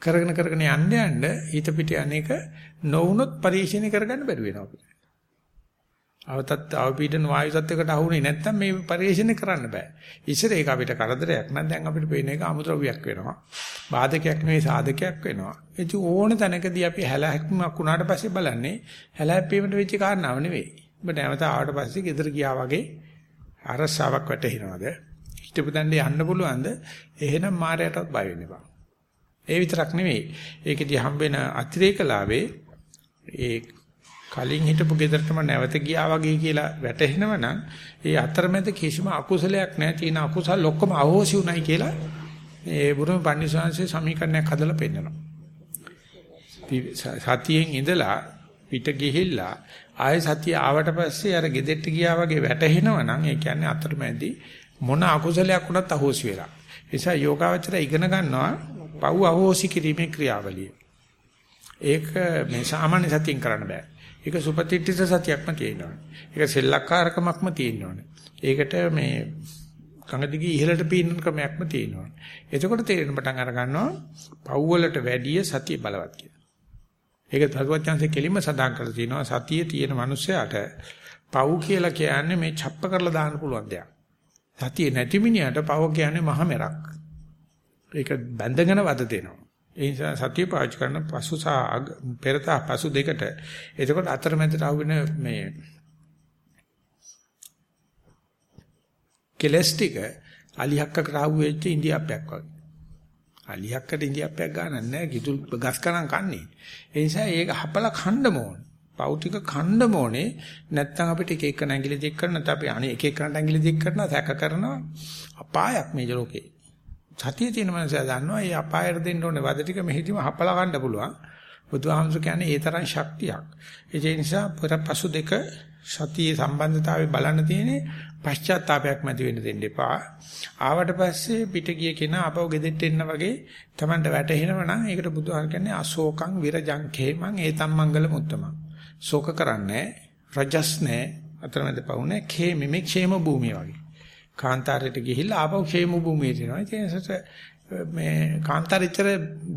Speaker 1: කරගෙන කරගෙන යන්න යන්න ඊට පිට අනේක නොවුනොත් පරිශීලනය කරගන්න බැරි වෙනවා අපිට. අවතත් අවපීඩන වායු තත්වයකට අහුනේ නැත්තම් මේ පරිශීලනය කරන්න බෑ. ඉස්සර ඒක අපිට කරදරයක් නම් දැන් අපිට පේන එක අමුද්‍රව්‍යයක් වෙනවා. බාධකයක් නෙවෙයි සාධකයක් වෙනවා. ඒ ඕන තැනකදී අපි හැලහැක්මක් වුණාට පස්සේ බලන්නේ හැලහැප්පීමට වෙච්ච කාරණාව නෙවෙයි. ඔබ නැවත ආවට පස්සේ ගෙදර ගියා වගේ අරසාවක් වැටෙනවද? හිටපු තැනට යන්න පුළුවන්ද? එහෙනම් මායයටවත් බය වෙන්න එපා. ඒ විතරක් නෙවෙයි. ඒකෙදී හම්බෙන අතිරේකලාවේ ඒ කලින් හිටපු ගෙදරටම නැවත ගියා වගේ කියලා වැටහෙනව නම් ඒ අතරමැද කිසිම අකුසලයක් නැහැ. තියෙන අකුසල් ඔක්කොම අහෝසි උනායි කියලා ඒ බුදුම පන්සිංශයේ සමීකරණයක් හදලා පෙන්නනවා. සතියෙන් ඉඳලා පිට ගිහිල්ලා ආයෙ සතිය ආවට පස්සේ අර ගෙදෙට්ට ගියා වගේ වැටහෙනවා නම් ඒ කියන්නේ අතරමැදි මොන අකුසලයක් වුණත් අහෝසි වෙලා. ඒ නිසා යෝගාවචරය ඉගෙන ගන්නවා පව් අහෝසි කිරීමේ ක්‍රියාවලිය. ඒක මේ සාමාන්‍ය සතියෙන් කරන්න බෑ. ඒක සුපතිට්ඨිත සතියක්ම තියෙනවා. ඒක සෙල්ලක්කාරකමක්ම තියෙනවා. ඒකට මේ කඟදිගී ඉහළට පීනන ක්‍රමයක්ම තියෙනවා. එතකොට තේරෙන පටන් අර ගන්නවා පව් වලට වැඩිය සතිය බලවත් කියලා. ඒක භගවත්යන්සේ කෙලින්ම සඳහන් කරලා තියෙනවා සතියේ තියෙන මිනිස්සයාට පව් කියලා කියන්නේ මේ ڇප්ප කරලා දාන්න පුළුවන් දෙයක්. සතියේ නැති මිනිහට පව් කියන්නේ මහ මෙරක්. ඒක බැඳගෙන වද දෙනවා. ඒ නිසා සතිය පාවිච්චි කරන පසු සහ පෙරත පසු දෙකට එතකොට අතරමැදට ආවෙන මේ කෙලස් ටික අලිහක්කකට ආව වෙච්ච ඉන්දියාප්පයක් වගේ. අලිහක්කට ඉන්දියාප්පයක් ගන්න නැහැ කිතුල් ගස් කණන් කන්නේ. ඒ නිසා ඒක හපලා කන්න ඕන. පෞතික කන්න ඕනේ නැත්නම් අපිට එක එක නැගිලි දෙක් කරන නැත්නම් අපි අනේ එක එක නැගිලි දෙක් කරනවා සැක කරනවා අපායක් මේ ලෝකේ. සතිය තියෙන මනසයා දන්නවා මේ අපායට දෙන්න ඕනේ වද ටික මෙහිදීම හපලා ගන්න පුළුවන්. බුදුහාමුදුර කියන්නේ ඒ තරම් ශක්තියක්. ඒ නිසා පසු දෙක සතියේ සම්බන්ධතාවය බලන්න තියෙන්නේ පශ්චාත්තාවයක් මැදි වෙන්න දෙන්න එපා. ආවට පස්සේ පිට ගිය කෙනා අපව ගෙදෙට්ට එන්න වගේ Tamanට වැටහෙනව නම් ඒකට බුදුහාම කියන්නේ අශෝකං විරජං khemං ඒතම් මංගල මුත්තමං. ශෝක කරන්නේ රජස් නැහැ අතරමැද පවුනේ kheme මේ ക്ഷേම භූමිය වගේ. කාන්තාරයට ගිහිල්ලා ආපහු ඛේම භූමියට එනවා. ඒ නිසා මේ කාන්තාරිතර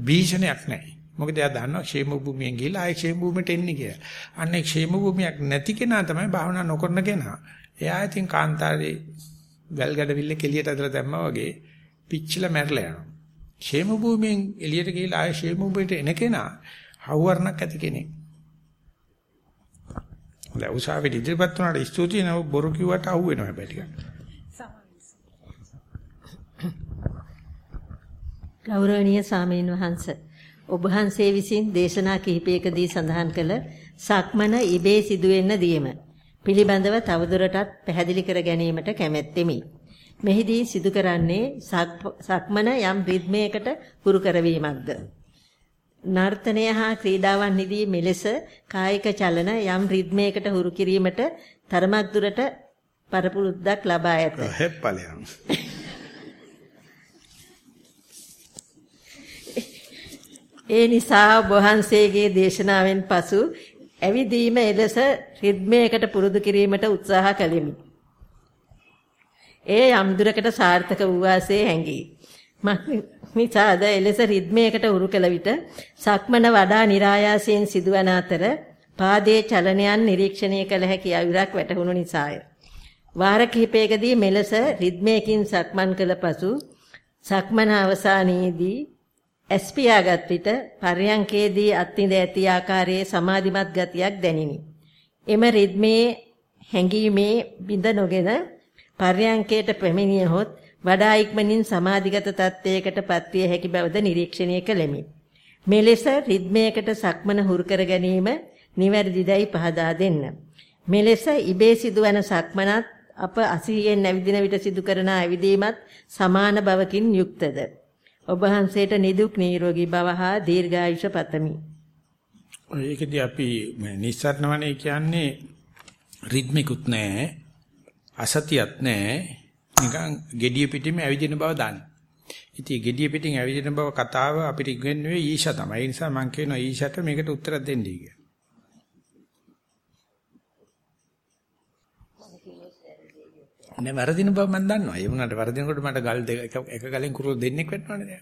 Speaker 1: භීෂණයක් නැහැ. මොකද එයා දන්නවා ඛේම භූමියෙන් ගිහිල්ලා ආයේ ඛේම භූමියට එන්නේ කියලා. අන්න ඒ ඛේම භූමියක් නැති කෙනා තමයි භාවනා නොකරන කෙනා. එයා ඉතින් කාන්තාරේ වැල් ගැඩවිල්ල කෙලියට ඇදලා දැම්මා වගේ පිච්චිලා මැරලා යනවා. ඛේම භූමියෙන් එළියට ගිහිල්ලා ආයේ ඛේම භූමියට එන කෙනා හවුවරණක් ඇති කෙනෙක්. හොඳයි උසාවියේ ඉදිරිපත් වුණාට ස්තුතියි නෝ බොරු කිව්වට අහුවෙනවා හැබැයි ටිකක්.
Speaker 2: ගෞරවනීය සාමීන් වහන්ස ඔබ වහන්සේ විසින් දේශනා කිහිපයකදී සඳහන් කළ සක්මන ඉබේ සිදුවෙන්න දීම පිළිබඳව තවදුරටත් පැහැදිලි කර ගැනීමට කැමැත්තෙමි. මෙහිදී සිදු කරන්නේ සක්මන යම් රිද්මයකට පුරු කරවීමක්ද. නර්තනය හා ක්‍රීඩාවන් නිදී මෙලෙස කායික චලන යම් රිද්මයකට හුරු කිරීමට තරමක් දුරට පරපුරුද්දක් ලබා ඇත.
Speaker 1: හෙප්පලයන්.
Speaker 2: ඒ නිසා ඔබ වහන්සේගේ දේශනාවෙන් පසු ඇවිදීම එලෙස රිද්මයකට පුරුදු කිරීමට උත්සාහ කළෙමි. ඒ යම් දුරකට සාර්ථක වූ වාසේ හැඟේ. මිසාද එලෙස රිද්මයකට උරු කළ විට සක්මන වඩා નિરાයාසයෙන් සිදුවන අතර පාදයේ චලනයන් නිරීක්ෂණය කළ හැකි අවිරක් වැටහුණු නිසාය. වාර කිහිපයකදී මෙලෙස රිද්මයකින් සක්මන් කළ පසු සක්මන අවසානයේදී ඇස්පියාගත් විට පර්යංකේදී අත්විඳ ඇති ආකාරයේ සමාධිමත් ගතියක් දැනිනි. එම රිද්මේ හැඟීමේ බිඳ නොගෙන පර්යංකයට පැමිණියහොත් වඩා ඉක්මනින් සමාධිගත තත්ත්වයකට පත්විය හැකි බවද නිරීක්ෂණය කළෙමි. මෙලෙස රිද්මයකට සක්මන හුරු කර ගැනීම නිවැරදිදයි පහදා දෙන්න. මෙලෙස ඉබේ සිදුවන සක්මනත් අප අසිහියෙන් නැවිදින විට සිදු කරන ඇවිදීමත් සමාන බවකින් යුක්තද. ඔබ වහන්සේට නිදුක් නිරෝගී භව හා දීර්ඝායුෂ පතමි.
Speaker 1: ඒකදී අපි නිස්සාරණවනේ කියන්නේ රිද්මිකුත් නැහැ අසතියත් නැහැ නිකන් gediya පිටින්ම ඇවිදින බව දන්න. ඉතින් gediya පිටින් ඇවිදින බව කතාව අපිට ඉගෙනුවේ ඊෂා තමයි. ඒ නිසා මම කියනවා ඊෂාට මේකට උත්තර දෙන්නයි කියලා. නේ වරදින බව මම දන්නවා. ඒ වුණාට වරදිනකොට මට ගල් දෙක එක ගලෙන් කුරුළු දෙන්නෙක් වෙන්නවනේ.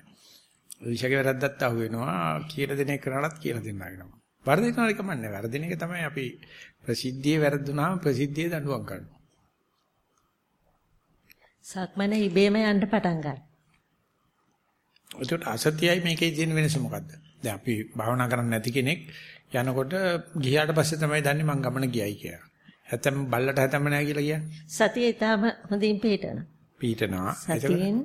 Speaker 1: ඊෂාගේ වැරද්දත් අහු වෙනවා. කියලා දෙන එක කරාලත් කියලා දෙන්නා වෙනවා. වරදිනවා එක මන්නේ. වරදින එක තමයි අපි ප්‍රසිද්ධියේ වැරදුනාම ප්‍රසිද්ධියේ දඬුවම් කරනවා.
Speaker 2: සක්මන ඉබේම යන්න පටන් ගන්නවා.
Speaker 1: ඒකට අසතියයි මේකේ තියෙන වෙනස මොකද්ද? දැන් අපි භාවනා කරන්නේ නැති කෙනෙක් යනකොට ගියාට පස්සේ තමයි දන්නේ මං ගමන ගියයි කියලා. හැතැම් බල්ලට හැතැම්ම නැහැ කියලා කියන්නේ.
Speaker 2: සතිය ඊටම හොඳින් පිටනවා.
Speaker 1: පීඨනවා.
Speaker 2: සතියෙන්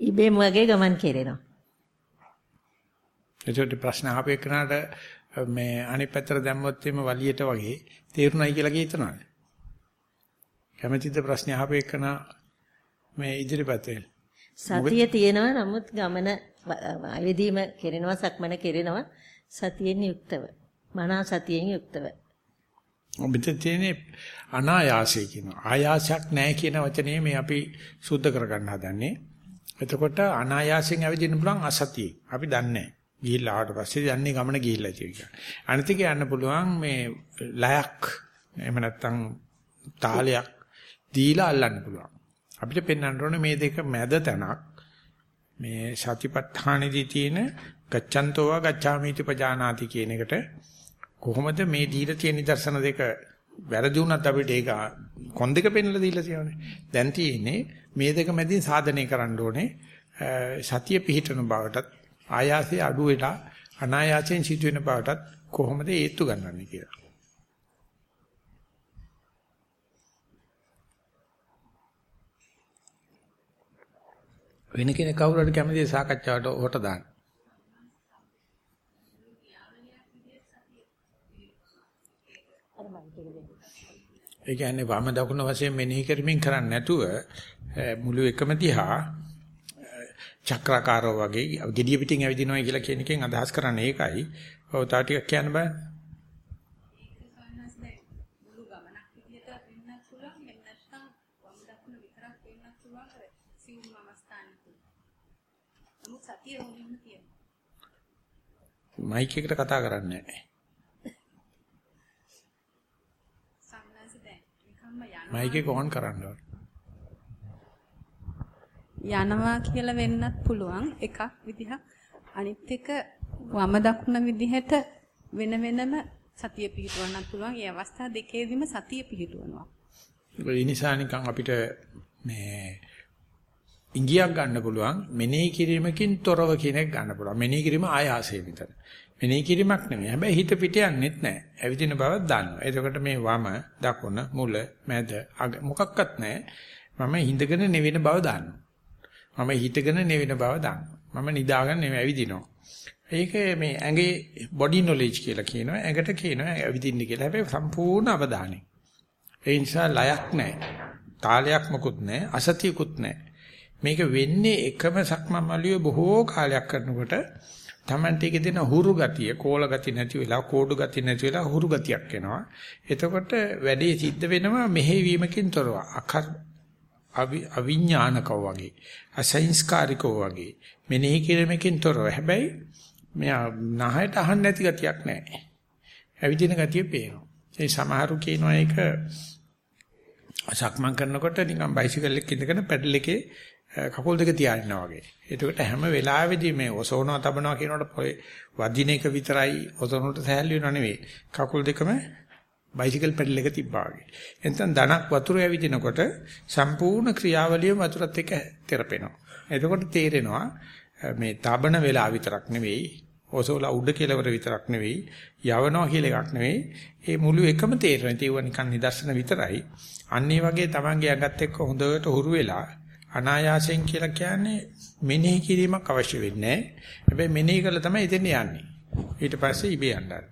Speaker 2: ඉබේම වගේ ගමන් කෙරෙනවා.
Speaker 1: ඒකට ප්‍රශ්න අහපු එකනට මේ අනිත් පැත්තට දැම්මොත් එimhe වලියට වගේ තේරුණයි කියලා කියතනවාද? කැමැතිද ප්‍රශ්න අහපු එකන මේ ඉදිරිපතේ?
Speaker 2: සතිය තියෙනවා නමුත් ගමන අයදීම කෙරෙනවා සක්මන කෙරෙනවා සතියෙන් යුක්තව. මනා සතියෙන් යුක්තව.
Speaker 1: ඔබට තියෙන්නේ අනායාසය කියන ආයාසයක් නැහැ කියන වචනේ මේ අපි සුද්ධ කරගන්න හදන්නේ. එතකොට අනායාසයෙන් ඇවිදින්න පුළුවන් අසතිය. අපි දන්නේ නැහැ. ගිහිල්ලා ආවට පස්සේ යන්නේ ගමන ගිහිල්ලා කියලා. අනිත් එක යන්න පුළුවන් මේ ලයක් එහෙම නැත්නම් තාලයක් දීලා අල්ලන්න පුළුවන්. අපිට පෙන්වන්න ඕනේ මේ දෙක මැද තැනක් මේ සතිපට්ඨානෙදී තියෙන ගච්ඡන්තෝවා ගච්ඡාමිති පජානාති කියන එකට කොහොමද මේ දීලා තියෙන නිදර්ශන දෙක වැරදි වුණත් අපිට ඒක කොන් දෙක පෙන්ලා දීලා තියෙනවානේ. දැන් තියෙන්නේ මේ දෙක මැදින් සාධනය කරන්න ඕනේ සතිය පිහිටන බවටත් ආයාසය අඩු වෙලා අනායාසයෙන් සිදුවෙන බවටත් කොහොමද හේතු ගන්නන්නේ කියලා. වෙන කෙනෙක් කවුරු හරි කැමති සාකච්ඡාවට හොට දාන්න. ඒ කියන්නේ වම දකුණ වශයෙන් මෙනෙහි කරමින් කරන්නේ නැතුව මුළු එකම දිහා චක්‍රාකාරව වගේ gediya පිටින් ඇවිදිනවා කියලා කියන එකෙන් අදහස් කරන්නේ ඒකයි. ඔව් තා ටිකක් කියන්න බෑ. මයික් එකට කතා කරන්නේ නැහැ. මයික් එක ඔන් කරන්න ඕනේ.
Speaker 4: යනවා කියලා වෙන්නත් පුළුවන් එකක් විදිහක්. අනිත් එක වම දකුණ විදිහට වෙන වෙනම සතිය පිහිටවන්නත් පුළුවන්. ඒ අවස්ථා දෙකේදීම සතිය පිහිටවනවා.
Speaker 1: ඒ නිසා නිකන් අපිට මේ ඉංගියක් ගන්න පුළුවන් මෙනෙහි කිරීමකින් තොරව කෙනෙක් ගන්න පුළුවන්. මෙනෙහි කිරීම ආයාසයෙන් විතර. මෙනෙහි කිරීමක් නෙමෙයි. හැබැයි හිත පිට යන්නෙත් නැහැ. ඇවිදින බවක් දන්නවා. එතකොට මේ වම, දකුණ, මුල, මැද, අග මොකක්වත් නැහැ. මම හිඳගෙන නෙවෙන බව දන්නවා. මම හිතගෙන නෙවෙන බව දන්නවා. මම නිදාගෙන නෙවෙයි ඇවිදිනවා. ඒක මේ ඇඟේ බොඩි නොලෙජ් කියලා කියනවා. ඇඟට කියනවා ඇවිදින්න කියලා. හැබැයි සම්පූර්ණ අවධානය. ඒ නිසා ලයක් නැහැ. තාලයක් මොකුත් නැහැ. අසතියකුත් නැහැ. මේක වෙන්නේ එකම සක්මන් මළුවේ බොහෝ කාලයක් කරනකොට Tamante එකේ දෙන හුරු ගතිය, කෝල ගතිය නැති වෙලා, කෝඩු ගතිය නැති වෙලා හුරු ගතියක් එනවා. එතකොට වැඩේ සිද්ධ වෙනවා මෙහෙවීමකින් තොරව. අකර් අවිඥානකව වගේ අසංස්කාරිකව වගේ මෙනෙහි කිරීමකින් තොරව හැබැයි මෙයා නහයට අහන්න නැති ගතියක් නැහැ. ඇවිදින ගතිය පේනවා. ඒ සමහරු කියනවා ඒක සක්මන් කරනකොට නිකන් බයිසිකල් එකක ඉඳගෙන පැඩල් එකේ කකුල් දෙක තියානිනවා වගේ. එතකොට හැම වෙලාවෙදී මේ ඔසවනවා තබනවා කියනකොට වදින එක විතරයි ඔසවනට සහැල්ලු වෙනව නෙවෙයි. කකුල් දෙකම බයිසිකල් පැඩල් එක තිබ්බා වගේ. එතෙන් ධනක් වතුර ඇවිදිනකොට සම්පූර්ණ ක්‍රියාවලිය වතුරත් එක්ක තෙරපෙනවා. එතකොට තේරෙනවා මේ තබන වෙලාව විතරක් නෙවෙයි, ඔසෝලා උඩ කෙලවර විතරක් නෙවෙයි, යවනවා කියලා එකක් නෙවෙයි. මේ මුළු එකම තේරෙන. ඒව නිකන් නිදර්ශන විතරයි. අන්න වගේ තමන්ගේ ඇඟත් එක්ක හොඳට හුරු වෙලා අනායාසයෙන් කියලා කියන්නේ මෙනෙහි කිරීමක් අවශ්‍ය වෙන්නේ නැහැ. හැබැයි මෙනෙහි කළා තමයි එතෙන් යන්නේ. ඊට පස්සේ ඉබේ යනවා.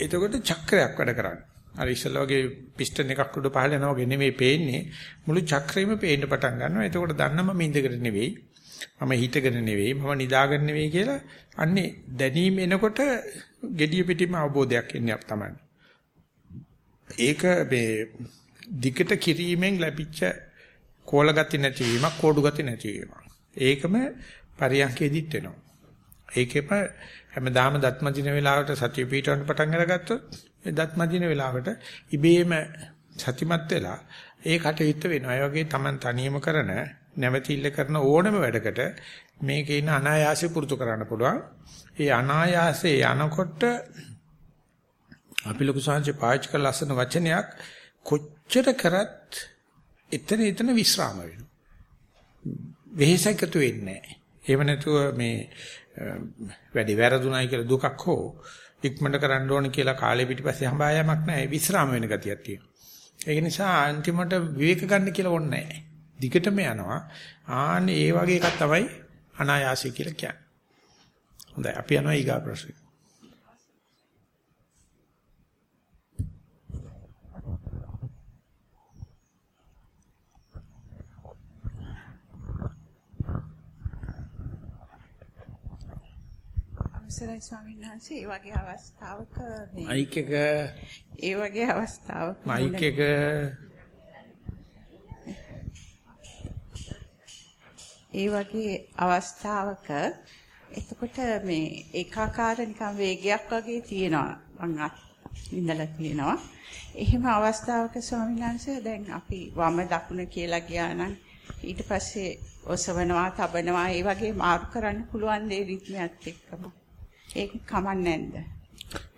Speaker 1: එතකොට චක්‍රයක් වැඩ කරන්නේ. අර ඉස්සෙල්ලා වගේ පිස්ටන් එකක් උඩ පහළ යනවා වගේ නෙමෙයි පේන්නේ. මුළු චක්‍රෙම පේන්න පටන් ගන්නවා. එතකොට දන්නම මින්දකට නෙවෙයි. මම හිතගෙන නෙවෙයි මම නිදාගෙන නෙවෙයි කියලා අන්නේ දැනීම එනකොට gediya pitima අවබෝධයක් එන්නේ තමයි. ඒක මේ දිකට කිරීමෙන් ලැබිච්ච කෝල ගති නැතිවීමක් කෝඩු ගති නැතිවීමක්. ඒකම පරියන්කේදිත් වෙනවා. ඒකෙම හැමදාම දත්ම දින වෙලාවට සතිය පිටවන්න පටන් අරගත්තොත් ඒ දත්ම දින වෙලාවට ඉබේම සතිමත් වෙලා ඒ කටයුත්ත වෙනවා. ඒ වගේ Taman තනියම කරන නැවතිල්ල කරන ඕනම වැඩකට මේකේ ඉන්න අනායාසය පුරුදු කරන්න පුළුවන්. ඒ අනායාසයේ යනකොට අපි ලොකු සංජය පාවිච්චි කළ ලස්සන වචනයක් කොච්චර කරත් එතන එතන විස්්‍රාම වෙනවා. වෙහෙසකතු වෙන්නේ නැහැ. එහෙම නැතුව මේ වැඩි වැරදුණයි කියලා දුකක් හෝ ඉක්මනට කරන්න ඕන කියලා කාලේ පිටිපස්සේ හඹා යamak නැහැ. විස්්‍රාම වෙන ගතියක් තියෙනවා. ඒක නිසා අන්තිමට විවේක ගන්න කියලා ඕනේ නැහැ. දිගටම යනවා. ආන්න ඒ වගේ එකක් තමයි අනායාසය කියලා කියන්නේ. හොඳයි අපි යනවා ඊගා ප්‍රශ්නෙට.
Speaker 5: අවසරයි ස්වාමීන් වහන්සේ. ඒ වගේ අවස්ථාවක
Speaker 1: මයික් එක.
Speaker 5: ඒ වගේ අවස්ථාවක
Speaker 1: මයික් එක.
Speaker 5: ඒ වගේ අවස්ථාවක එතකොට මේ ඒකාකාර නිකන් වේගයක් වගේ තියෙනවා. මං ඉඳලා තියෙනවා. එහෙම අවස්ථාවක ස්වාමීන් වහන්සේ දැන් අපි වම දකුණ කියලා ගියා නම් ඊට පස්සේ ඔසවනවා තබනවා ඒ වගේ මාරු කරන්න පුළුවන් දේ රිද්මයත් එක්කම ඒක කමක් නැද්ද?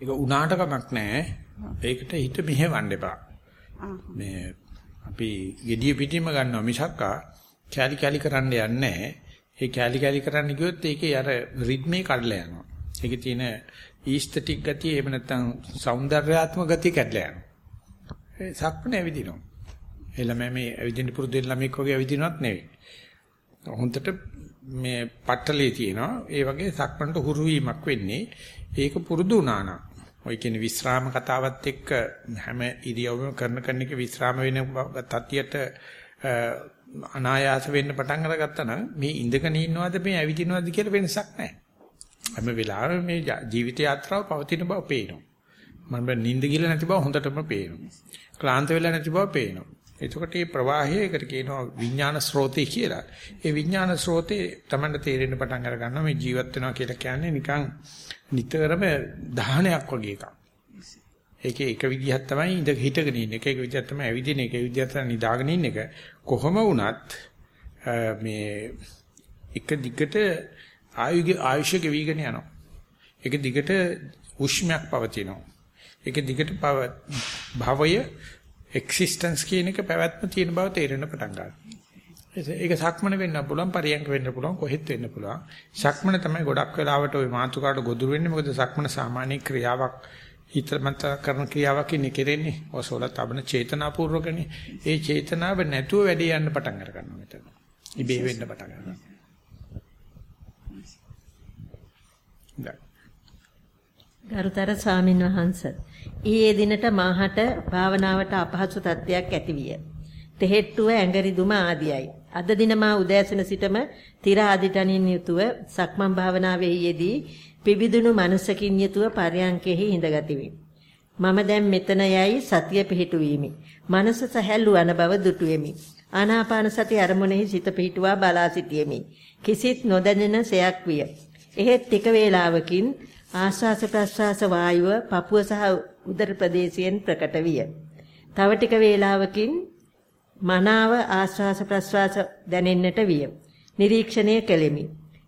Speaker 1: ඒක උනාට කමක් නැහැ. ඒකට හිත මෙහෙවන්න එපා. මේ අපි gediya pitima ගන්නවා මිසක්කා කැලි කැලි කරන්න යන්නේ නැහැ. ඒ කැලි කැලි කරන්න ගියොත් ඒකේ අර රිද්මේ කඩලා යනවා. ඒකේ තියෙන ඊස්තටික් ගතිය එහෙම නැත්නම් సౌందర్యාත්මක ගතිය කැඩලා යනවා. ඒ සක්මනේ ඇවිදිනවා. එළම මේ ඇවිදින්න පුරුදු ළමෙක් වගේ ඇවිදිනවත් නෙවෙයි. හොන්දට මේ පට්ටලේ තියෙනවා. ඒ වගේ සක්මන්ට හුරු වීමක් වෙන්නේ. ඒක පුරුදු වුණා නම් ඔය කියන විස්රාම කතාවත් එක්ක හැම ඉරියව්වම කරන කෙන එක විස්රාම වෙන තත්ියට අනායාස වෙන්න පටන් අරගත්තා නම් මේ ඉඳගෙන ඉන්නවද මේ ඇවිදිනවද කියලා වෙනසක් නැහැ. හැම වෙලාවෙම මේ ජීවිත යාත්‍රාව පවතින බව පේනවා. මම නිින්ද ගිල නැති බව හොඳටම පේනවා. ක්ලාන්ත වෙලා නැති බව පේනවා. එතකොට මේ ප්‍රවාහයකට කියනවා විඥාන ස්රෝතේ කියලා. ඒ විඥාන ස්රෝතේ Tamanට තේරෙන්න පටන් අර ගන්නවා මේ ජීවත් වෙනවා කියලා කියන්නේ නිකන් නිතරම දහනයක් වගේ එකක්. ඒකේ එක විදිහක් තමයි ඉඳ හිටගෙන ඉන්න එක. එක විදිහක් තමයි ඇවිදින එක. එක විදිහක් තමයි නිදාගෙන ඉන්න එක. කොහොම වුණත් මේ එක දිගට ආයුගේ ආයුෂ ගෙවිගෙන යනවා. එක දිගට උෂ්මයක් පවතිනවා. එක දිගට භවය එක්සිස්ටන්ස් කියන එක පැවැත්ම තියෙන බව තේරෙන්න පටන් ගන්නවා. ඒක සක්මන වෙන්න පුළුවන්, පරියන්ක වෙන්න පුළුවන්, කොහෙත් වෙන්න පුළුවන්. සක්මන තමයි ගොඩක් වෙලාවට ওই මාතුකාට ගොදුරු වෙන්නේ. මොකද සක්මන සාමාන්‍ය ක්‍රියාවක් හිතමත කරන ක්‍රියාවක් ඉන්නේ කෙරෙන්නේ. ඔසවල තබන චේතනාපූර්වකනේ. ඒ චේතනාව නැතුව වැඩේ යන්න පටන් අර ගන්නවා මෙතන. ඉබේ වෙන්න පටන් ගන්නවා.
Speaker 2: ගරුතර ස්වාමින් වහන්සේ ඊයේ දිනට මාහට භාවනාවට අපහසු තත්ත්වයක් ඇතිවිය. තෙහෙට්ටුව ඇඟරිදුම ආදියයි. අද දින මා උදෑසන සිටම tira අදිටනින් යුතුව සක්මන් භාවනාවේ යෙදී පිබිදුණු මනසකින් යුතුව පරයන්කෙහි හිඳගතිමි. මම දැන් මෙතන යයි සතිය පිහිටුවීමි. මනස සැහැල්ලු වන බව දුටුවෙමි. ආනාපාන සති අරමුණෙහි සිත පිහිටුවා බලා සිටියෙමි. කිසිත් නොදැනෙන සයක් විය. එහෙත් ටික වේලාවකින් ආශ්වාස ප්‍රශ්වාස වායුව පපුව සහ උදර ප්‍රදේශයෙන් ප්‍රකට විය. තව ටික වේලාවකින් මනාව ආශ්වාස ප්‍රශ්වාස දැනෙන්නට විය. නිරීක්ෂණය කෙලෙමි.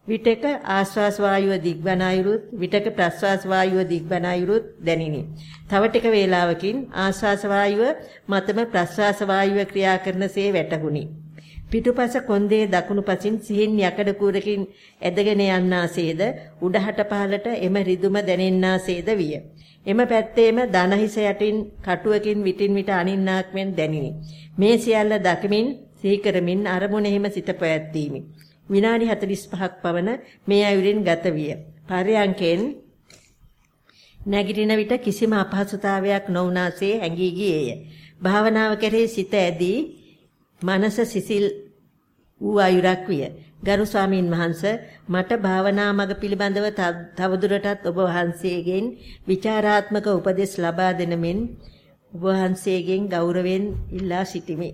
Speaker 2: විටක ආශ්වාස වායුව දිග්වන අයුරුත් විටක ප්‍රශ්වාස වායුව දිග්වන අයුරුත් දැනිනි. තව ටික වේලාවකින් ආශ්වාස වායුව මතම ප්‍රශ්වාස වායුව ක්‍රියා කරනසේ වැටහුණි. පිටුපස කොන්දේ දකුණු පසින් සිහින් යකඩ කූරකින් ඇදගෙන යන්නාසේද උඩහට පහලට එම රිදුම දැනෙන්නාසේද විය. එම පැත්තේම දනහිස යටින් කටුවකින් විටින් විට අනින්නාක් මෙන් දැනිනි. මේ සියල්ල දකිමින් සීකරමින් අරමුණෙහිම සිත පැවැත්වීමි. විනාඩි 45ක් පවන මේ අයුරින් ගත විය. පරයන්කෙන් නැගිටින විට කිසිම අපහසුතාවයක් නොවුනාසේ හැඟී ගියේය. භාවනාව කෙරෙහි සිත ඇදී මනස සිසිල් වූ අයුරක් විය. ගරු ස්වාමීන් වහන්ස මට භාවනා මඟ පිළිබඳව තවදුරටත් ඔබ වහන්සේගෙන් විචාරාත්මක උපදෙස් ලබා දෙන මෙන් ඔබ වහන්සේගෙන් ගෞරවයෙන් ඉල්ලා සිටිමි.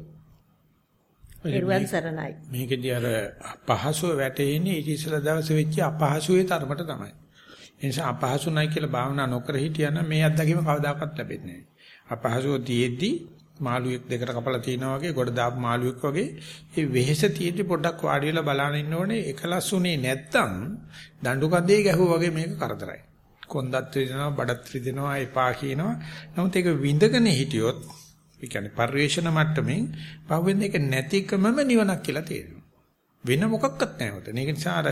Speaker 2: නිර්වන් සරණයි.
Speaker 1: මේකදී අර අපහසුව වැටෙන්නේ ඊට ඉස්සලා දවසේ වෙච්ච අපහසුවේ තරමට තමයි. ඒ නිසා අපහසු නැහැ කියලා භාවනා නොකර හිටියනම් මේ අත්දැකීම කවදාකවත් ලැබෙන්නේ නැහැ. අපහසුව තියෙද්දී මාළුවෙක් දෙකට කපලා තිනවා වගේ ගොඩ දාපු මාළුවෙක් වගේ මේ වෙහෙස තියෙද්දි පොඩ්ඩක් වාඩි වෙලා බලන්න ඉන්න ඕනේ එකලස් උනේ නැත්තම් දඬු කඳේ ගැහුවා වගේ මේක කරදරයි. කොන්දත් රිදෙනවා බඩත් රිදෙනවා එපා කියනවා. නමුත් ඒක විඳගෙන හිටියොත් ඒ කියන්නේ පරිවේෂණ මට්ටමින් පහුවෙන් ඒක නැතිකමම නිවනක් කියලා තේරෙනවා. වෙන මොකක්වත් නැහැ උතන. ඒක නිසා අර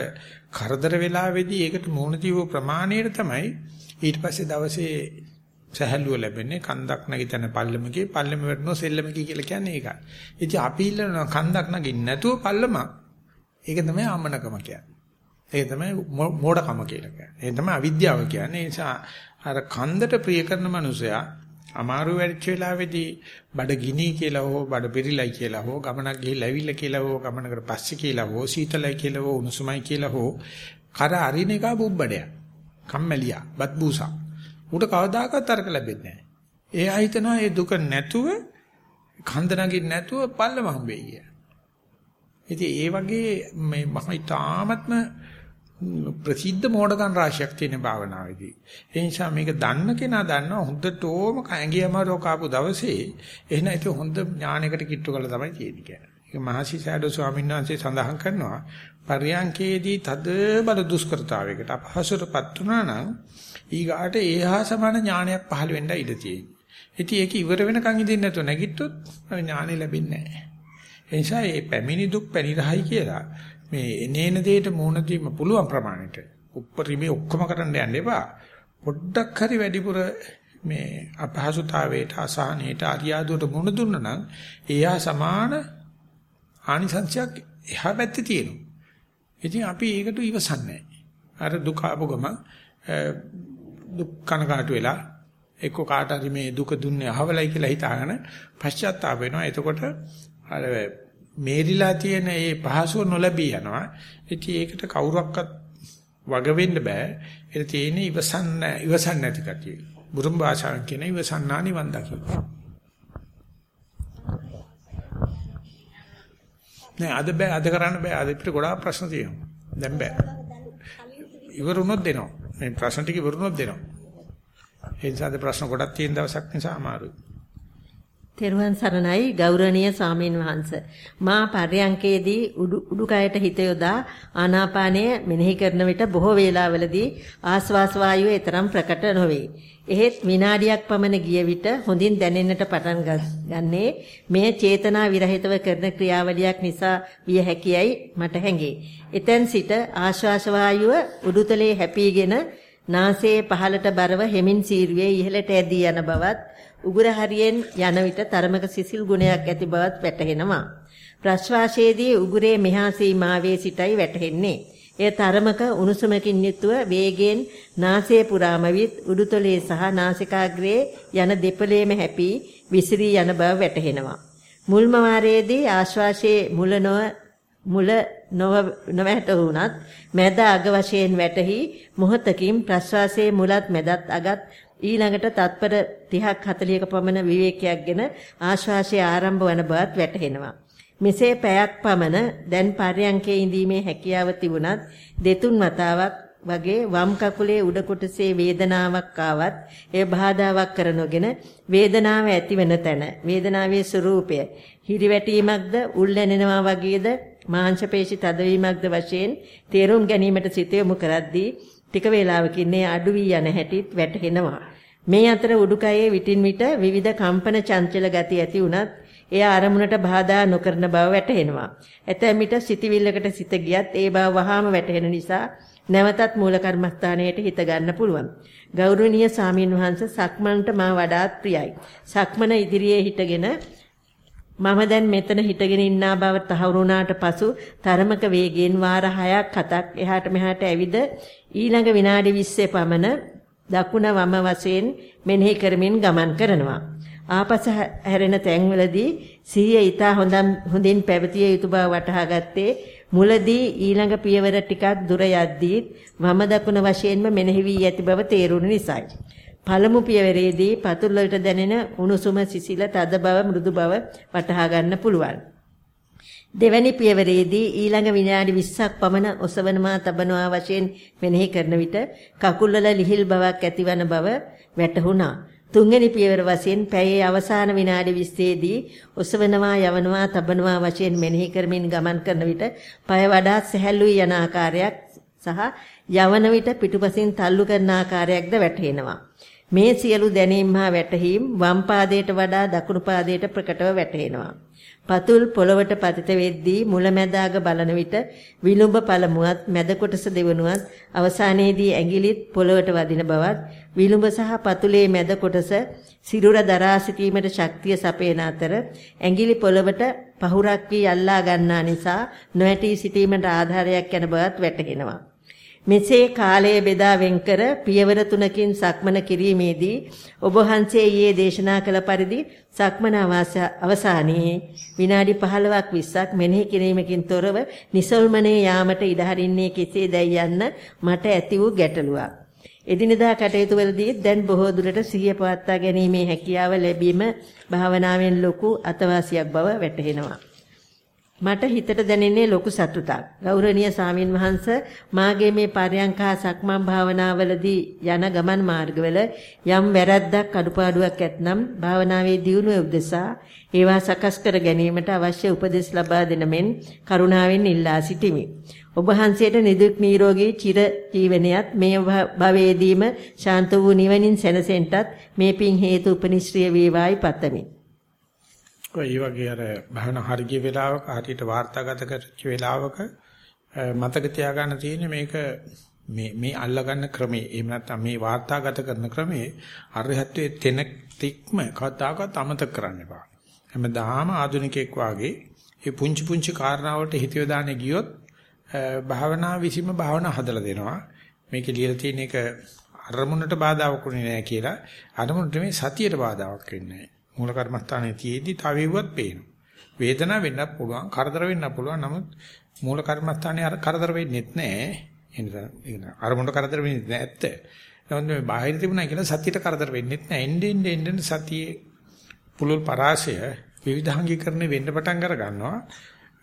Speaker 1: කරදර වෙලාවේදී ඒකට මූණ දීව ප්‍රමාණයට තමයි ඊට පස්සේ දවසේ සහැල්ලුව ලැබෙන්නේ කන්දක් නැගිටින පල්ලමකේ පල්ලම වැටෙනවා සෙල්ලමකේ කියලා කියන්නේ ඒකයි. ඉතින් අපි ඉල්ලනවා කන්දක් නැගින්න නැතුව පල්ලමක්. ඒක තමයි ආමනකම කියන්නේ. ඒක තමයි මෝඩකම කියලා කියන්නේ. ඒ තමයි අවිද්‍යාව කියන්නේ. ඒ නිසා අර කන්දට ප්‍රිය කරන මනුස්සයා අමාරු වෙච්ච වෙලාවේදී බඩ ගිනි කියලා හෝ බඩ පිරිලයි කියලා හෝ ගමනක් ගිහිල්ලා ඇවිල්ලා කියලා හෝ ගමනකට පස්සේ කියලා හෝ සීතලයි කියලා හෝ උණුසුමයි කියලා හෝ කර අරින එක බුබ්බඩයක්. කම්මැලියා, බත් බූසා. උට කවදාකවත් තරක ලැබෙන්නේ නැහැ. එයා හිතනවා මේ දුක නැතුව කන්ද නගින්න නැතුව පල්ලම හම්බෙයි කියලා. ඉතින් ඒ වගේ මේ මම ඊටාත්ම ප්‍රසිද්ධ මෝඩකම් රාශියක් තියෙන භාවනාවේදී. ඒ නිසා මේක දන්න කෙනා දන්නවා හොඳටම කැංගියම රෝකාපු දවසේ එහෙනම් ඒක හොඳ ඥානයකට කිට්ටු කරලා තමයි තියෙන්නේ කියන්නේ. ඒක මහසි සෑඩෝ ස්වාමීන් වහන්සේ සඳහන් කරනවා පරියංකේදී තද බල දුෂ්කරතාවයකට අපහසුරපත් වුණා නම් ඊගාට ඒහා සමාන ඥානයක් පහළ වෙන්න ඉඩ තියෙනවා. ඉතින් ඒක ඉවර වෙනකන් ඉඳින්න නැතුව නැගිට්ටොත් ඥානෙ ලැබෙන්නේ නැහැ. ඒ නිසා මේ පැමිණි දුක් පැනිරහයි කියලා මේ එනේන දෙයට මුහුණ දීම පුළුවන් ප්‍රමාණයට උප්පරිමේ ඔක්කොම කරන්න යන්න එපා. පොඩ්ඩක් හරි වැඩිපුර මේ අපහසුතාවයට අසහනයට අරියාදුවට මුහුණ දුන්නා නම් එයා සමාන ආනිසංශයක් එහා පැත්තේ තියෙනවා. ඉතින් අපි ඒකට ඉවසන්නේ අර දුක ආපු ගම දුක් කනකාට වෙලා එක්ක කාට හරි මේ දුක දුන්නේ අහවලයි කියලා හිතාගෙන පශ්චාත්තාප වෙනවා. එතකොට අර මේරිලා තියෙන ඒ පහසුව නොලැබී යනවා. ඉතින් ඒකට කවුරක්වත් වග වෙන්න බෑ. ඒක තියෙන්නේ ඉවසන්න ඉවසන්න නැති කතිය. බුරුම් භාෂාවෙන් කියන ඉවසන්නා නිවන් දකින්න. නෑ අද බෑ අද කරන්න බෑ අද අපිට ගොඩාක් ප්‍රශ්න තියෙනවා. දැන් බෑ. ඉවරුනොත් දෙනවා. මේ ප්‍රශ්න ටික ඉවරුනොත් දෙනවා. ඒ නිසා ප්‍රශ්න ගොඩක් තියෙන දවසක් නිසා අමාරුයි.
Speaker 2: තෙරුවන් සරණයි ගෞරවනීය සාමීන් වහන්ස මා පර්යංකේදී උඩුකයට හිත යොදා ආනාපානය මෙනෙහි කරන විට බොහෝ වේලාවලදී ආස්වාස් වායුවේ තරම් ප්‍රකට නොවේ. එහෙත් විනාඩියක් පමණ ගිය විට හොඳින් දැනෙන්නට පටන් ගන්නේ මේ චේතනා විරහිතව කරන ක්‍රියාවලියක් නිසා විය හැකියයි මට හැඟේ. එතෙන් සිට ආශ්වාස වායුව උඩුතලයේ හැපීගෙන නාසයේ පහළට බරව හෙමින් සීරුවේ ඉහළට ඇදී යන බවත් උගුර හරියෙන් යන විට තරමක සිසිල් ගුණයක් ඇති බවත් වැටහෙනවා. ප්‍රශ්වාසයේදී උගුරේ මෙහා සීමාවේ සිටයි වැටහෙන්නේ. එය තරමක උණුසුමකින් යුතුව වේගයෙන් නාසය පුරාම විත් උඩුතලයේ සහ නාසිකාග්‍රයේ යන දෙපළේම හැපී විසිරී යන බව වැටහෙනවා. මුල්ම වාරයේදී ආශ්වාසයේ මුල නොව මුල නොවැටුණත් මැද අග වශයෙන් වැටහි මොහතකින් ප්‍රශ්වාසයේ මුලත් මැදත් අගත් ඊළඟට තත්පර 30ක් 40ක පමණ විවේකයක්ගෙන ආශ්වාසය ආරම්භ වන බවත් වැටහෙනවා. මෙසේ පැයක් පමණ දැන් පර්යංකේ ඉඳීමේ හැකියාව තිබුණත් දෙතුන් වතාවක් වගේ වම් කකුලේ උඩ කොටසේ වේදනාවක් ආවත් එය බාධාවක් කර නොගෙන වේදනාව ඇතිවෙන තැන වේදනාවේ ස්වરૂපය හිරිවැටීමක්ද උල්ලැනෙනවා වගේද මාංශ පේශි තදවීමක්ද වශයෙන් තේරුම් ගැනීමට සිත යොමු කරද්දී ටික වේලාවකින් මේ අඩු වී යන හැටිත් වැටහෙනවා. මේ අතර උඩුකයේ විටින් විට විවිධ කම්පන චංචල ගති ඇති වුණත් එය අරමුණට බාධා නොකරන බව වැටහෙනවා. ඇතැම් විට සිතවිල්ලකට සිත ගියත් ඒ බව වහාම වැටහෙන නිසා නැවතත් මූල කර්මස්ථානයට හිත ගන්න පුළුවන්. ගෞරවනීය සාමීන් වහන්සේ සක්මන්ට මා වඩාත් ප්‍රියයි. සක්මන ඉදිරියේ හිටගෙන මම දැන් මෙතන හිටගෙන ඉන්නා බව තහවුරු වුණාට පසු තරමක වේගයෙන් වාර 6ක් 7ක් එහාට මෙහාට ඇවිද ඊළඟ විනාඩි 20 පමණ දකුණ වම වශයෙන් මෙනෙහි කරමින් ගමන් කරනවා. ආපස හැරෙන තැන්වලදී සිහිය ඊතා හොඳින් පැවතිය යුතු බව වටහා ගත්තේ මුලදී ඊළඟ පියවර ටිකක් දුර යද්දී වම දකුණ වශයෙන්ම මෙනෙහි වී ඇති බව තේරුණු නිසායි. පළමු පියවරේදී පතුල් වලට දැනෙන උණුසුම සිසිල තද බව මෘදු බව වටහා ගන්න පුළුවන්. දෙවැනි පියවරේදී ඊළඟ විනාඩි 20ක් පමණ ඔසවනවා තබනවා වශයෙන් මෙනෙහි කරන විට කකුල්වල ලිහිල් බවක් ඇතිවන බව වැටහුණා. තුන්වෙනි පියවර වශයෙන් පැයේ අවසාන විනාඩි 20ේදී ඔසවනවා යවනවා තබනවා වශයෙන් මෙනෙහි කරමින් ගමන් කරන විට পায় වඩා සැහැල්ලුයි යන ආකාරයක් සහ යවන විට පිටුපසින් තල්ලු කරන ආකාරයක්ද වැටහෙනවා. මේ සියලු දැනීම් හා වැටහීම් වම් පාදයට වඩා දකුණු පාදයට ප්‍රකටව වැටහෙනවා. පතුල් පොළවට පතිත වෙද්දී මුලැමැදාග බලන විට විලුඹ පළමුවත් මැද කොටස දෙවනුවත් අවසානයේදී ඇඟිලිත් පොළවට වදින බවත් විලුඹ සහ පතුලේ මැද කොටස සිරුර දරා සිටීමට ශක්තිය සපයන අතර ඇඟිලි පොළවට පහුරක් වී අල්ලා ගන්නා නිසා නොඇටි සිටීමට ආධාරයක් යන බවත් වැටහෙනවා. මෙසේ කාලය බෙදා වෙන්කර පියවර තුනකින් සක්මන කිරීමේදී ඔබ වහන්සේ ඊයේ දේශනා කළ පරිදි සක්මන අවසානයේ විනාඩි 15ක් 20ක් මෙනෙහි කිරීමකින් තොරව නිසල්මනේ යාමට ඉඩ හරින්නේ කෙසේදයි යන්න මට ඇති වූ ගැටලුවක්. එදිනදා කටයුතු වලදී දැන් බොහෝ දුරට සිහිය පවත්වා ගැනීමේ හැකියාව ලැබීම භාවනාවෙන් ලොකු අතවාසියක් බව වැටහෙනවා. මට හිතට දැනෙන්නේ ලොකු සතුටක්. ගෞරවනීය සාමින් වහන්ස මාගේ මේ පරයන්කා සක්මන් භාවනාවලදී යන ගමන් මාර්ගවල යම් වැරැද්දක් අඩුපාඩුවක් ඇතනම් භාවනාවේ දියුණුව උදෙසා ඒවා සකස් කර ගැනීමට අවශ්‍ය උපදෙස් ලබා දෙන මෙන් කරුණාවෙන් ඉල්ලා සිටිමි. ඔබ වහන්සේට නිදුක් නිරෝගී චිර ජීවනයත් මේ භවයේදීම ශාන්ත වූ නිවනින් සැනසෙන්නටත් මේ පින් හේතු උපනිශ්‍රිය වේවායි පතමි.
Speaker 1: ඒ වගේ අර භවන හරිය වෙලාවක හරියට වාර්තාගත කරච්ච වෙලාවක මතක තියාගන්න තියෙන්නේ මේක මේ මේ අල්ලගන්න ක්‍රමේ එහෙම නැත්නම් මේ වාර්තාගත කරන ක්‍රමේ අරහත්වයේ තෙන තික්ම කතාවකත් අමතක කරන්න එපා. හැමදාම ආධුනිකෙක් වාගේ මේ පුංචි පුංචි කාරණාවලට හිත යොදාන්නේ ගියොත් භාවනා විසීම භාවනා හදලා දෙනවා. මේකේ ලියලා තියෙන එක අරමුණට බාධාවක් උනේ නැහැ කියලා අරමුණට මේ සතියට බාධාවක් වෙන්නේ නැහැ. මූල කර්මස්ථානයේ තියේදී තව වෙව්වත් පේනවා. වේදනාව වෙන්නත් පුළුවන්, කරදර වෙන්නත් පුළුවන්. නමුත් මූල කර්මස්ථානයේ අර කරදර වෙන්නේත් නැහැ. එනිසා ඒක අරමුණට කරදර වෙන්නේ නැහැ ඇත්ත. නමුත් මේ බාහිර තිබුණා කියලා සතියට කරදර වෙන්නේත් නැහැ. එන්නේ එන්නේ එන්නේ සතියේ පුලුල් පරාසය විවිධාංගීකරණය වෙන්න පටන් අර ගන්නවා.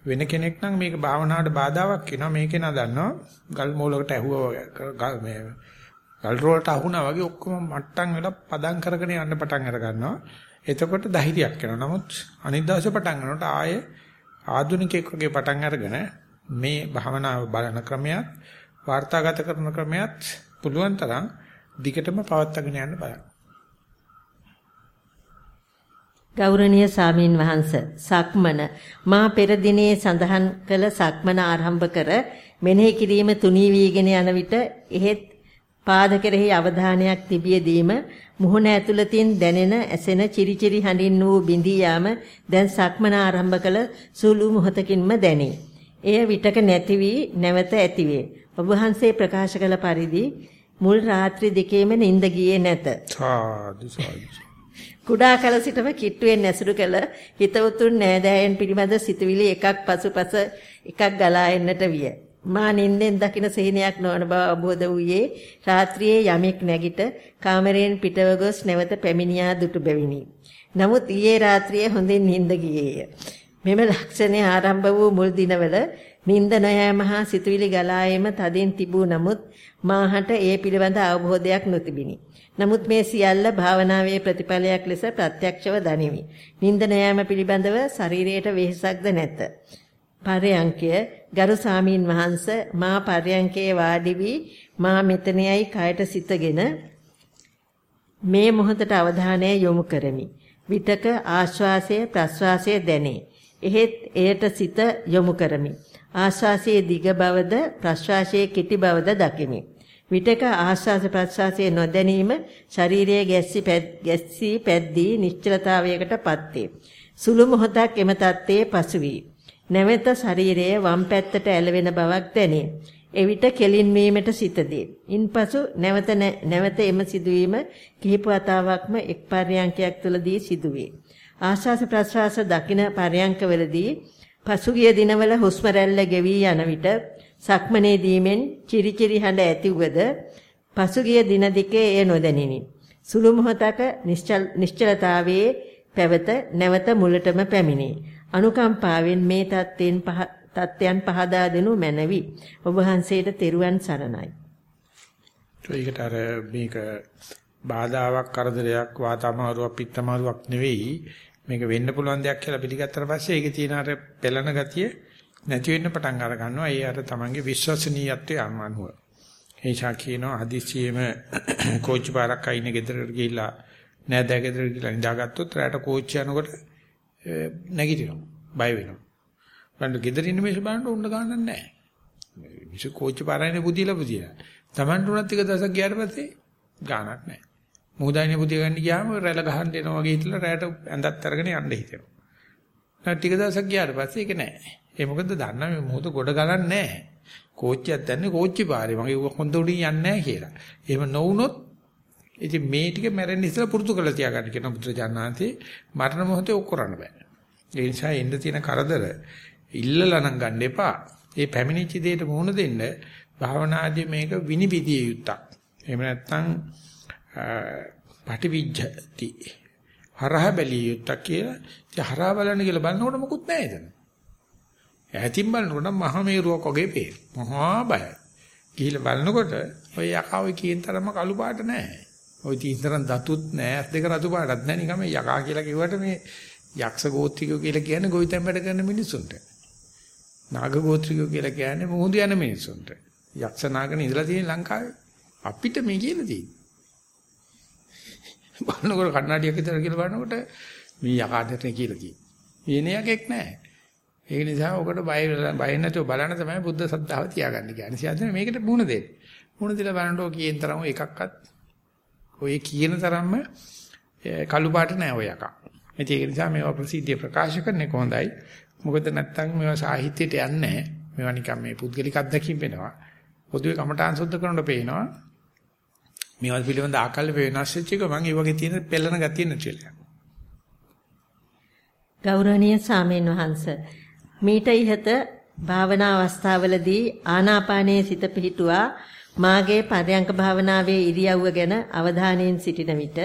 Speaker 1: වෙන කෙනෙක් නම් මේක භාවනාවට බාධාවක් වෙනවා මේකේ නා දන්නවා ගල් මෝලකට ඇහුවා මේ ගල් රෝලට අහුණා වගේ ඔක්කොම මට්ටම් වෙලා පදම් කරගෙන යන්න පටන් අර ගන්නවා එතකොට ධෛර්යයක් එනවා. නමුත් අනිත් දවසේ පටන් ගන්නකොට ආයේ ආධුනිකයෙක් වගේ පටන් අරගෙන මේ භාවනාව බලන ක්‍රමයක් වාර්තාගත කරන ක්‍රමයක් පුළුවන් තරම් දිගටම පවත්වාගෙන යන්න බලන්න.
Speaker 2: ගෞරවනීය සාමීන් වහන්ස සක්මන මා පෙර දිනේ සඳහන් කළ සක්මන ආරම්භ කර මෙනෙහි කිරීම තුනී වීගෙන යන විට එහෙත් පාද කෙරෙහි අවධානයක් තිබියදීම මුහුණ ඇතුළතින් දැනෙන ඇසෙන චිරිචිරි හඬින් වූ බිඳී යාම දැන් සක්මන ආරම්භ කළ සුළු මොහොතකින්ම දැනේ. එය විටක නැති වී නැවත ඇතිවේ. ඔබ වහන්සේ ප්‍රකාශ කළ පරිදි මුල් රාත්‍රී දෙකේම නිින්ද ගියේ නැත.
Speaker 1: සාදු සාදු.
Speaker 2: කුඩා කල සිටම කිට්ටුවෙන් ඇසුරු කළ හිතවතුන් නෑදෑයන් පිළිබඳ සිතුවිලි එකක් පසුපස එකක් ගලා එන්නට විය. මා නින්දෙන් දකින සිහිනයක් නොවන බව අවබෝධ වූයේ රාත්‍රියේ යමෙක් නැගිට කාමරයෙන් පිටව ගොස් නැවත පැමිණියා දුටු බැවිනි. නමුත් ඊයේ රාත්‍රියේ හොඳින් නිින්ද ගියේය. මෙම ලක්ෂණය ආරම්භ වූ මුල් දිනවල නිින්ද නොයෑම හා සිතුවිලි ගලා ඒම තදින් තිබූ නමුත් මාහට ඒ පිළිබඳ අවබෝධයක් නොතිබිනි. නමුත් මේ සියල්ල භාවනාවේ ප්‍රතිඵලයක් ලෙස ප්‍රත්‍යක්ෂව දනිමි. නිින්ද නොයෑම පිළිබඳව ශරීරයට වෙහෙසක්ද නැත. පරයන්කය ගරු සාමීන් වහන්ස මා පරයන්කේ වාඩි වී මා මෙතනයි කයට සිතගෙන මේ මොහොතට අවධානය යොමු කරමි. විතක ආශ්වාසය ප්‍රශ්වාසය දැනේ. එහෙත් එයට සිත යොමු කරමි. ආශ්වාසයේ දිග බවද ප්‍රශ්වාසයේ කෙටි බවද දකිමි. විතක ආශ්වාස ප්‍රශ්වාසයේ නොදැනීම ශරීරයේ ගැස්සි ගැස්සී පැද්දී නිශ්චලතාවයකටපත් වේ. සුළු මොහොතක් එම தත්තේ පසු වී නැවත ශරීරයේ වම් පැත්තට ඇලවෙන බවක් දැනේ. එවිට කෙලින් වීමට සිතදී. ඉන්පසු නැවත නැවත එම සිදුවීම කිහිප වතාවක්ම එක් පර්යංකයක් තුළදී සිදුවේ. ආශ්වාස ප්‍රශ්වාස දකින පර්යංකවලදී පසුගිය දිනවල හුස්ම රැල්ල ගෙවි යන විට සක්මනේ දීමෙන් චිරිචිරි හඬ ඇතිවද පසුගිය දින දෙකේ එය නොදැනිනි. සුළු මොහොතක නිශ්චලතාවයේ පැවත නැවත මුලටම පැමිණේ. අනුකම්පාවෙන් මේ தත්ත්වෙන් පහ தත්ත්වයන් පහදා දෙනු මැනවි. ඔබ වහන්සේට තෙරුවන් සරණයි.
Speaker 1: ඒකට අර මේක බාධාවක් කරදරයක් වාතමාරුවක් පිත්තමාරුවක් නෙවෙයි මේක වෙන්න පුළුවන් දෙයක් කියලා පිළිගත්තට පස්සේ ඒකේ තියෙන අර පෙළන ගතිය නැති වෙන්න පටන් අර ගන්නවා. ඒ අර තමන්ගේ විශ්වසනීයත්වයේ අනුව. ඒ නිසා කියනවා හදිස්සියෙම කෝච්චි පාරක් අයින ගෙදරට ගිහිල්ලා නෑදෑ ගෙදරට ගිහිල්ලා නිදාගත්තොත් රැට කෝච්චි යනකොට නැගිටිනවා. බය වෙනවා. බලන්න ගෙදර ඉන්න මිනිස්සු බලන්න උන්න ගන්නක් නැහැ. මිනිස්සු කෝච්චි පාරයිනේ පුදියලා පුදියලා. Taman උනත් ටික දවසක් ගියාට පස්සේ ගාණක් නැහැ. මොහොතයිනේ පුදිය ගන්න ගියාම රැළ ගහන්න එනවා වගේ හිතලා රැයට ඇඳත් අරගෙන යන්න හිතෙනවා. නැත් ටික දවසක් ගියාට පස්සේ ඒක නැහැ. ඒ මොකද දන්නා මේ මොහොත ගොඩ ගලන්නේ නැහැ. කෝච්චියක් දැන්නේ කෝච්චි පාරේ. මගේ හොඳ උඩින් යන්නේ නැහැ කියලා. එහෙම නොවුනොත් ඉතින් මේ ටික මැරෙන්න ඉස්සලා පුරුදු කරලා තියාගන්න කියන බුදුරජාණන්සේ මරණ මොහොතේ ඔක් කරන්න බෑ. ඒ නිසා එන්න තියෙන කරදර ඉල්ලලා නම් ගන්න එපා. ඒ පැමිණිච්ච දෙයට මුහුණ දෙන්න භාවනාදී මේක විනිවිදිය යුත්තක්. එහෙම නැත්නම් පටිවිජ්ජති. හරහ බැලිය යුත්තක් කියලා. ඉතින් හරහ බලන්න කියලා බලනකොට මොකුත් නැහැ එතන. ඈතින් බලනකොට මහා මේරුවක් වගේ පේන. මහා බයයි. ගිහිල්ලා බලනකොට ඔය යකාව කියන තරම කළු පාට නැහැ. ওই තීතරන් දතුත් නැහැ, අත් දෙක රතු පාටත් නැහැ. නිකම් යකා කියලා කිව්වට මේ යක්ෂ ගෝත්‍රිකයෝ කියලා කියන්නේ ගොවිතැන් වැඩ කරන මිනිසුන්ට. නාග ගෝත්‍රිකයෝ කියලා කියන්නේ මුහුදු යන මිනිසුන්ට. යක්ෂ නාගන ඉඳලා තියෙන ලංකාවේ අපිට මේ කියලා තියෙන්නේ. බලනකොට කන්නඩියක් විතර කියලා බලනකොට මේ යකාටට කියලා කියන්නේ. එනයකෙක් නැහැ. ඒ නිසා ඔකට බය බය නැතුව බලන්න තමයි බුද්ධ සද්ධාව තියාගන්න කියන්නේ. සියද්දනේ මේකට මුණ දෙන්න. මුණ දීලා බලනකොට කියන තරම එකක්වත් ඔය කියන තරම්ම කළු පාට නැහැ ඔය යකා. ඒක නිසා මේවා ප්‍රසිද්ධිය ප්‍රකාශ කරන්නේ කොහොඳයි. මොකද නැත්තම් මේවා සාහිත්‍යයට යන්නේ නැහැ. මේවා නිකන් මේ පුද්ගලික අත්දැකීම් වෙනවා. පොදුවේ කමඨාන් සුද්ධ කරනකොට පේනවා. මේවා පිළිබඳ ආකල්ප වෙනස් වෙච්ච එක මම ඒ වගේ තියෙන පෙළන ගතිය නැතිලා.
Speaker 2: ගෞරවනීය සාමීන් වහන්ස මීට ඉහත භාවනා අවස්ථාවලදී ආනාපානයේ සිත පිහිටුවා මාගේ පරයන්ක භාවනාවේ ඉරියව්ව ගැන අවධානයෙන් සිටින විට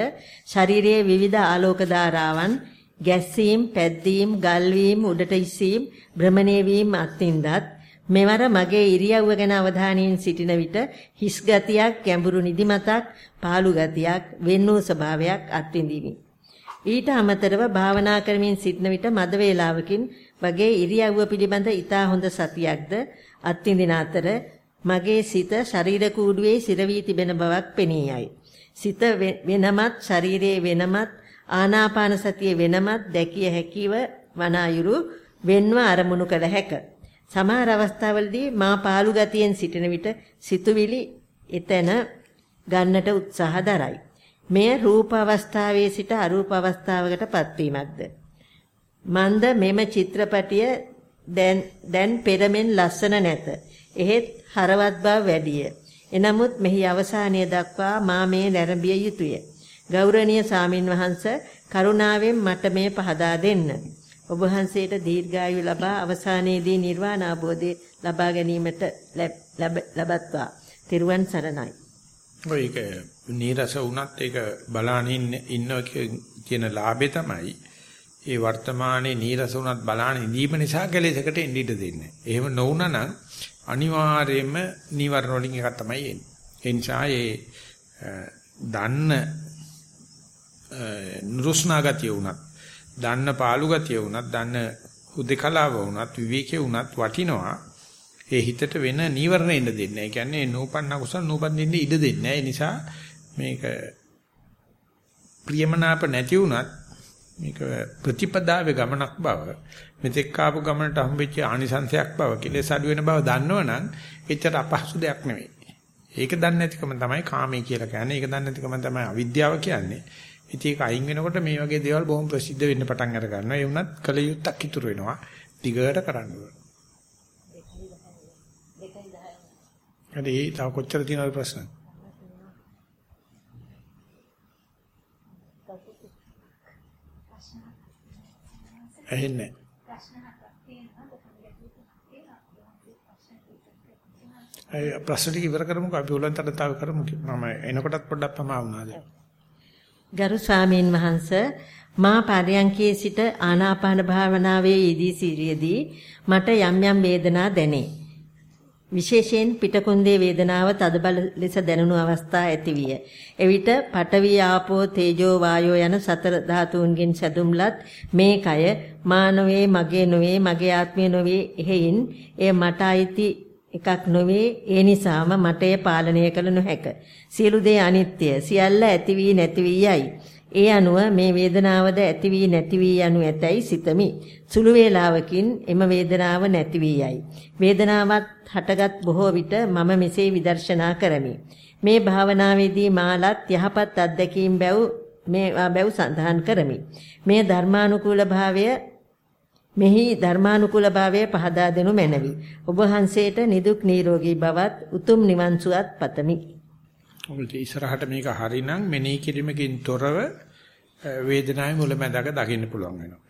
Speaker 2: ශරීරයේ විවිධ ආලෝක ධාරාවන් ගැස්සීම්, පැද්දීම්, ගල්වීම්, උඩට ඉසීම්, භ්‍රමණය වීම අත්ින්දත් මෙවර මගේ ඉරියව්ව ගැන අවධානයෙන් සිටින විට හිස් ගතියක්, ගැඹුරු නිදිමතක්, පාළු ගතියක්, වෙන් වූ ස්වභාවයක් අත්විඳිමි. ඊට අමතරව භාවනා කරමින් සිටින විට මද වේලාවකින් වගේ ඉරියව්ව පිළිබඳ ඊටා හොඳ සතියක්ද අත්විඳින අතර මගේ සිත ශරීර කූඩුවේ සිර වී තිබෙන බවක් පෙනී යයි. සිත වෙනමත් ශරීරයේ වෙනමත් ආනාපාන සතිය වෙනමත් දැකිය හැකිව වනායුරු වෙන්ව අරමුණු කළ හැක. සමහර අවස්ථාවලදී මා පාළු ගතියෙන් සිටින විට සිතුවිලි එතන ගන්නට උත්සාහ දරයි. මෙය රූප අවස්ථාවේ සිට අරූප අවස්ථාවකට පත්වීමක්ද. මන්ද මෙම චිත්‍රපටිය දැන් දැන් පෙරමෙන් ලස්සන නැත. එහෙත් හරවත් බව වැඩිය. එනමුත් මෙහි අවසානය දක්වා මා මේ නැරඹිය යුතුය. ගෞරවනීය සාමින් වහන්ස කරුණාවෙන් මට මේ පහදා දෙන්න. ඔබ වහන්සේට දීර්ඝායු ලබා අවසානයේදී නිර්වාණ අවබෝධය ලබා ගැනීමට ලබත්වා. තෙරුවන් සරණයි.
Speaker 1: ඔයක නීරස වුණත් ඒක බලානින් ඉන්න කියන ලාභේ තමයි ඒ වර්තමානයේ නීරස වුණත් බලාන ඉඳීම නිසා කෙලෙසකට එන්න ඉඩ දෙන්නේ. එහෙම නොවුනා නම් අනිවාර්යයෙන්ම නීවරණ වලින් එකක් තමයි එන්නේ. ඒ නිසා ඒ දන්න නුරුස්නා ගතිය වුණත්, දන්න පාළු ගතිය වුණත්, දන්න හුදේකලාව වුණත්, විවේකේ වුණත් වටිනවා. ඒ හිතට වෙන නීවරණ එන්න දෙන්නේ නැහැ. ඒ කියන්නේ නූපන්න කුසල නූපදින්න ඉඩ දෙන්නේ නැහැ. ඒ නිසා මේක ප්‍රියමනාප නැති වුණත් මේක ප්‍රතිපදාවේ ගමනක් බව මෙතෙක් ආපු ගමනට හම්බෙච්ච ආනිසංශයක් බව කෙලෙස් අඩු වෙන බව දන්නවනම් එච්චර අපහසු දෙයක් නෙවෙයි. ඒක දන්නේ නැතිකම තමයි කාමයේ කියලා කියන්නේ. ඒක දන්නේ නැතිකම තමයි අවිද්‍යාව කියන්නේ. ඉතින් ඒක අයින් වෙනකොට මේ වගේ දේවල් බොහොම ප්‍රසිද්ධ වෙන්න පටන් අර ගන්නවා. ඒ වුණත් කල යුත්තක් ඉතුරු වෙනවා. දිගට කරන්න ඕන. හරි තව කොච්චර තියෙනවද ප්‍රශ්න? ඇහෙන්නේ නැහැ. ප්‍රශ්න ටික ඉවර කරමුකෝ අපි උලන්තර තව කරමු මම එනකොටත් පොඩ්ඩක් පමා වුණාද
Speaker 2: ගරු ස්වාමීන් වහන්ස මා පර්යංකයේ සිට ආනාපාන භාවනාවේ යෙදී සිටියේදී මට යම් යම් වේදනා දැනේ. විශේෂයෙන් පිටකොන්දේ වේදනාව තදබල ලෙස දැනුණු අවස්ථා ඇතිවිය. එවිට පඨවි ආපෝ තේජෝ වායෝ යන සතර ධාතුන්ගෙන් සැදුම්ලත් මේ කය මානවේ මගේ නොවේ මගේ ආත්මය නොවේ එහෙයින් එය මට අයිති එකක් නොවේ ඒ නිසාම මට එය පාලනය කළ නොහැක. සියලු දේ අනිත්‍ය සියල්ල ඇති වී නැති වී යයි. ඒ අනුව මේ වේදනාවද ඇති වී නැති වී යනු ඇතැයි සිතමි. සුළු වේලාවකින් එම වේදනාව නැති වී යයි. වේදනාවත් හටගත් බොහෝ විට මම මෙසේ විදර්ශනා කරමි. මේ භාවනාවේදී මාලත් යහපත් අත්දැකීම් බැව් මේ බැව් සඳහන් කරමි. මේ ධර්මානුකූල භාවය මෙහි ධර්මානුකූල භාවය පහදා දෙනු මැනවි. ඔබ වහන්සේට නිදුක් නිරෝගී බවත් උතුම් නිවන් සුවත් පතමි.
Speaker 1: ඔබට ඉස්සරහට මේක හරිනම් මෙනෙහි කිරීමකින් තොරව වේදනාවේ මුලැමැදක දකින්න පුළුවන් වෙනවා.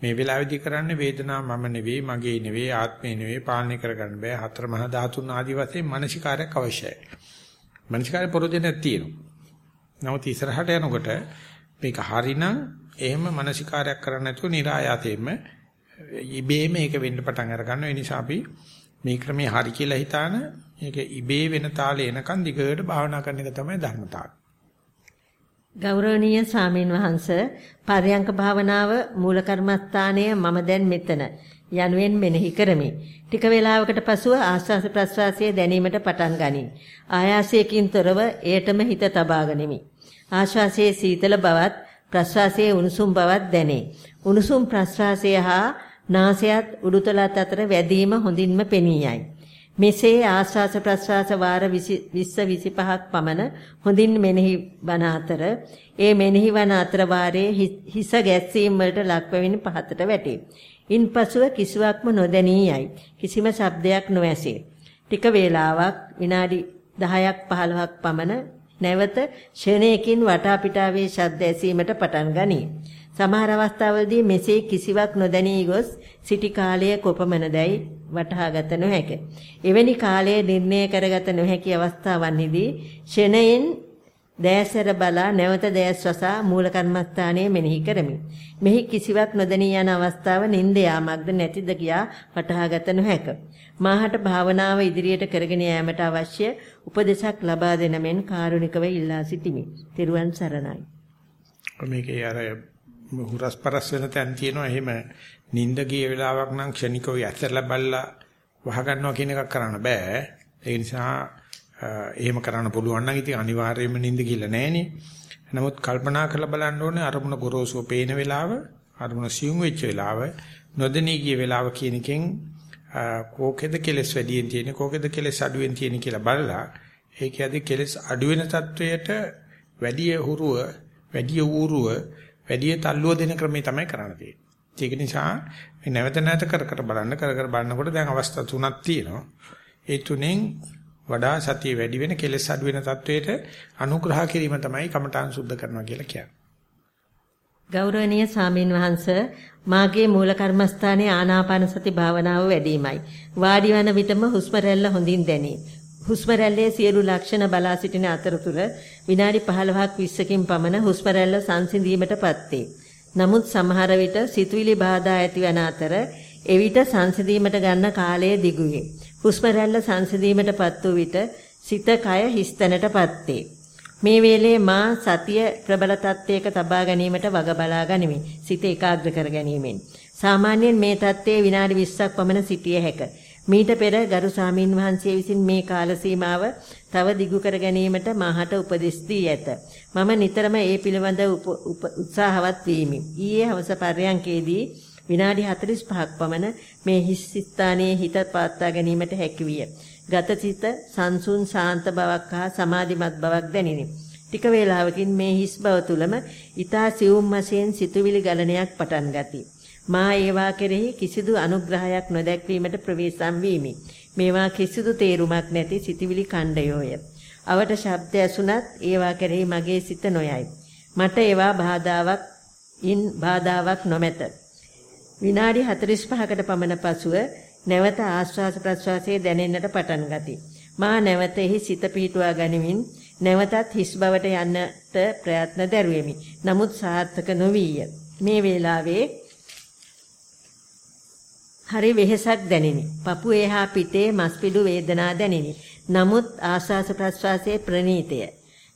Speaker 1: මේ වෙලාවේදී කරන්නේ වේදනාව මම නෙවෙයි, මගේ නෙවෙයි, ආත්මේ නෙවෙයි, පාලනය කරගන්න බෑ. හතර මහා ධාතුන් ආදි වශයෙන් මානසිකාරයක් අවශ්‍යයි. මානසිකාරය පොරොදෙනක් තියෙනවා. නමුත් ඉස්සරහට යනකොට මේක හරිනම් එහෙම මානසිකාරයක් කරන්න නැතුව નિરાයාතයෙන්ම ඉබේම ඒක වෙන්න පටන් අර ගන්නවා. ඒ නිසා අපි මේ ක්‍රමයේ හරි කියලා හිතාන මේක ඉබේ වෙන තාලේ එනකන් දිගට භාවනා කරන එක තමයි ධර්මතාවය.
Speaker 2: ගෞරවනීය සාමීන් වහන්ස පර්යංක භාවනාව මූල කර්මස්ථානය මම දැන් මෙතන යනුවෙන් මෙනෙහි කරමි. ටික වේලාවකට පසුව ආස්වාස ප්‍රස්වාසයේ දැනීමට පටන් ගනී. ආයාසයකින් තොරව එයටම හිත තබා ගනිමි. ආශ්වාසයේ සීතල බවත් ප්‍රස්වාසයේ උණුසුම් බවත් දැනේ. උණුසුම් ප්‍රස්වාසය හා නාසයත් උඩුතලත් අතර වැදීම හොඳින්ම පෙනී යයි. මෙසේ ආස්වාස ප්‍රස්වාස වාර 20 25ක් පමණ හොඳින් මෙනෙහි වන අතර ඒ මෙනෙහි වන අතර වාරයේ හිස ගැස්සීම් වලට ලක්වෙමින් පහතට වැටේ. ඉන්පසුව කිසිවක්ම නොදැනී යයි. කිසිම ශබ්දයක් නොඇසේ. ටික වේලාවක් විනාඩි 10ක් 15ක් පමණ නැවත ෂණයකින් වටා පිටාවේ ශබ්ද ඇසීමට පටන් ගනී. සමහර අවස්ථාවලදී මෙසේ කිසිවක් නොදැනී ගොස් සිටි කාලය කොපමණදයි වටහාගත නොහැක. එවැනි කාලය නිර්ණය කරගත නොහැකි අවස්ථාවන්හිදී ෂණයෙන් දෑසර බලා නැවත දෑස් වසා මූල කර්මස්ථානයේ මෙනෙහි කරමි. මෙහි කිසිවක් නොදැනී යන අවස්ථාව නින්ද යාමක්ද නැතිද කියා වටහාගත නොහැක. මාහට භාවනාව ඉදිරියට කරගෙන යාමට අවශ්‍ය උපදෙසක් ලබා දෙන මෙන් කාරුණිකව ඉල්ලා සිටිමි. තෙරුවන් සරණයි.
Speaker 1: මේකේ අර හුරස්පරස් වෙන තැන් තියෙනවා එහෙම නිින්ද ගිය වෙලාවක් නම් ක්ෂණිකව ඇත්තලා බල්ලා වහ ගන්නවා කියන එකක් කරන්න බෑ. ඒ නිසා එහෙම කරන්න පුළුවන් නම් ඉතින් අනිවාර්යයෙන්ම නිින්ද ගිහලා නැහෙනේ. නමුත් කල්පනා කරලා බලන්න ඕනේ අරමුණ ගොරෝසුව පේන වෙලාව, අරමුණ සියුම් වෙච්ච වෙලාව, නොදෙනී ගිය වෙලාව කියන එකෙන් කෝකෙද කෙලස් වැඩියෙන් තියෙන්නේ, කෝකෙද කෙලස් අඩුවෙන් තියෙන්නේ කියලා බලලා ඒක යදී කෙලස් අඩු වෙන තත්වයට වැඩි හුරුව, වැඩි ඌරුව, වැඩි තල්ලුව දෙන ක්‍රමය තමයි කරන්න තියෙන්නේ. ඒක නිසා මේ නැවත නැවත කර කර බලන්න කර කර බලනකොට දැන් අවස්ථා තුනක් තියෙනවා. ඒ තුනෙන් වඩා සතිය වැඩි වෙන කෙලෙස් අඩු වෙන තත්වයට අනුග්‍රහ කිරීම තමයි කමඨාන් සුද්ධ කරනවා කියලා කියන්නේ.
Speaker 2: ගෞරවනීය සාමින් වහන්ස මාගේ මූල කර්මස්ථානයේ ආනාපාන සති භාවනාව වැඩිමයි. වාඩි වන විටම හුස්ම රැල්ල හොඳින් දැනේ. හුස්ම රැල්ලේ සියලු ලක්ෂණ බලා සිටින අතරතුර විනාඩි 15ක් 20කින් පමණ හුස්ම රැල්ල සංසිඳීමටපත් වේ. නමුත් සමහර විට සිතුවිලි බාධා ඇතිවන අතර එවිට සංසිඳීමට ගන්න කාලය දිගු වේ. හුස්ම රැල්ල සංසිඳීමටපත් වූ විට සිත කය හිස්තැනටපත් වේ. මේ වේලේ මා සතිය ප්‍රබල තත්ත්වයක තබා ගැනීමට වග බලා ගනිමි. සිත ඒකාග්‍ර කර ගැනීමෙන්. සාමාන්‍යයෙන් මේ தත්ත්වයේ විනාඩි 20ක් පමණ සිටිය හැකිය. මීට පෙර ගරු සාමීන් වහන්සේ විසින් මේ කාල සීමාව තව දිගු කර ගැනීමට මාහට උපදෙස් දී ඇත. මම නිතරම ඒ පිළිබඳ උත්සාහවත් වීමි. ඊයේ හවස පර්යන්කේදී විනාඩි 45ක් පමණ මේ හිස් ස්ථානයේ හිත පාත්තා ගැනීමට හැකි විය. ගතසිත සංසුන් ශාන්ත බවක් හා සමාධිමත් බවක් දැනිනි. ටික වේලාවකින් මේ හිස් බව තුලම ඊතා සියුම් වශයෙන් සිතුවිලි ගලණයක් පටන් ගති. මා ඒවා කෙරෙහි කිසිදු අනුග්‍රහයක් නොදැක්වීමට ප්‍රවේශම් වීමි. මේවා කිසිදු තේරුමක් නැති සිටිවිලි ඛණ්ඩයෝය. අවට ශබ්ද ඇසුණත් ඒවා කෙරෙහි මගේ සිත නොයයි. මට ඒවා බාධාවක් ඉන් බාධාවක් නොමැත. විනාඩි 45කට පමණ පසුව නැවත ආශ්වාස ප්‍රශ්වාසයේ දැනෙන්නට පටන් ගති. මා නැවත එහි සිත පිහිටුවා ගනිමින් නැවතත් හිස් බවට යන්නට ප්‍රයත්න දැරුවෙමි. නමුත් සාර්ථක නොවිය. මේ වේලාවේ හරි වෙහෙසක් දැනිනි. පපුවේ හා පිටේ මස්පිඩු වේදනා දැනිනි. නමුත් ආශ්වාස ප්‍රශ්වාසයේ ප්‍රනීතය.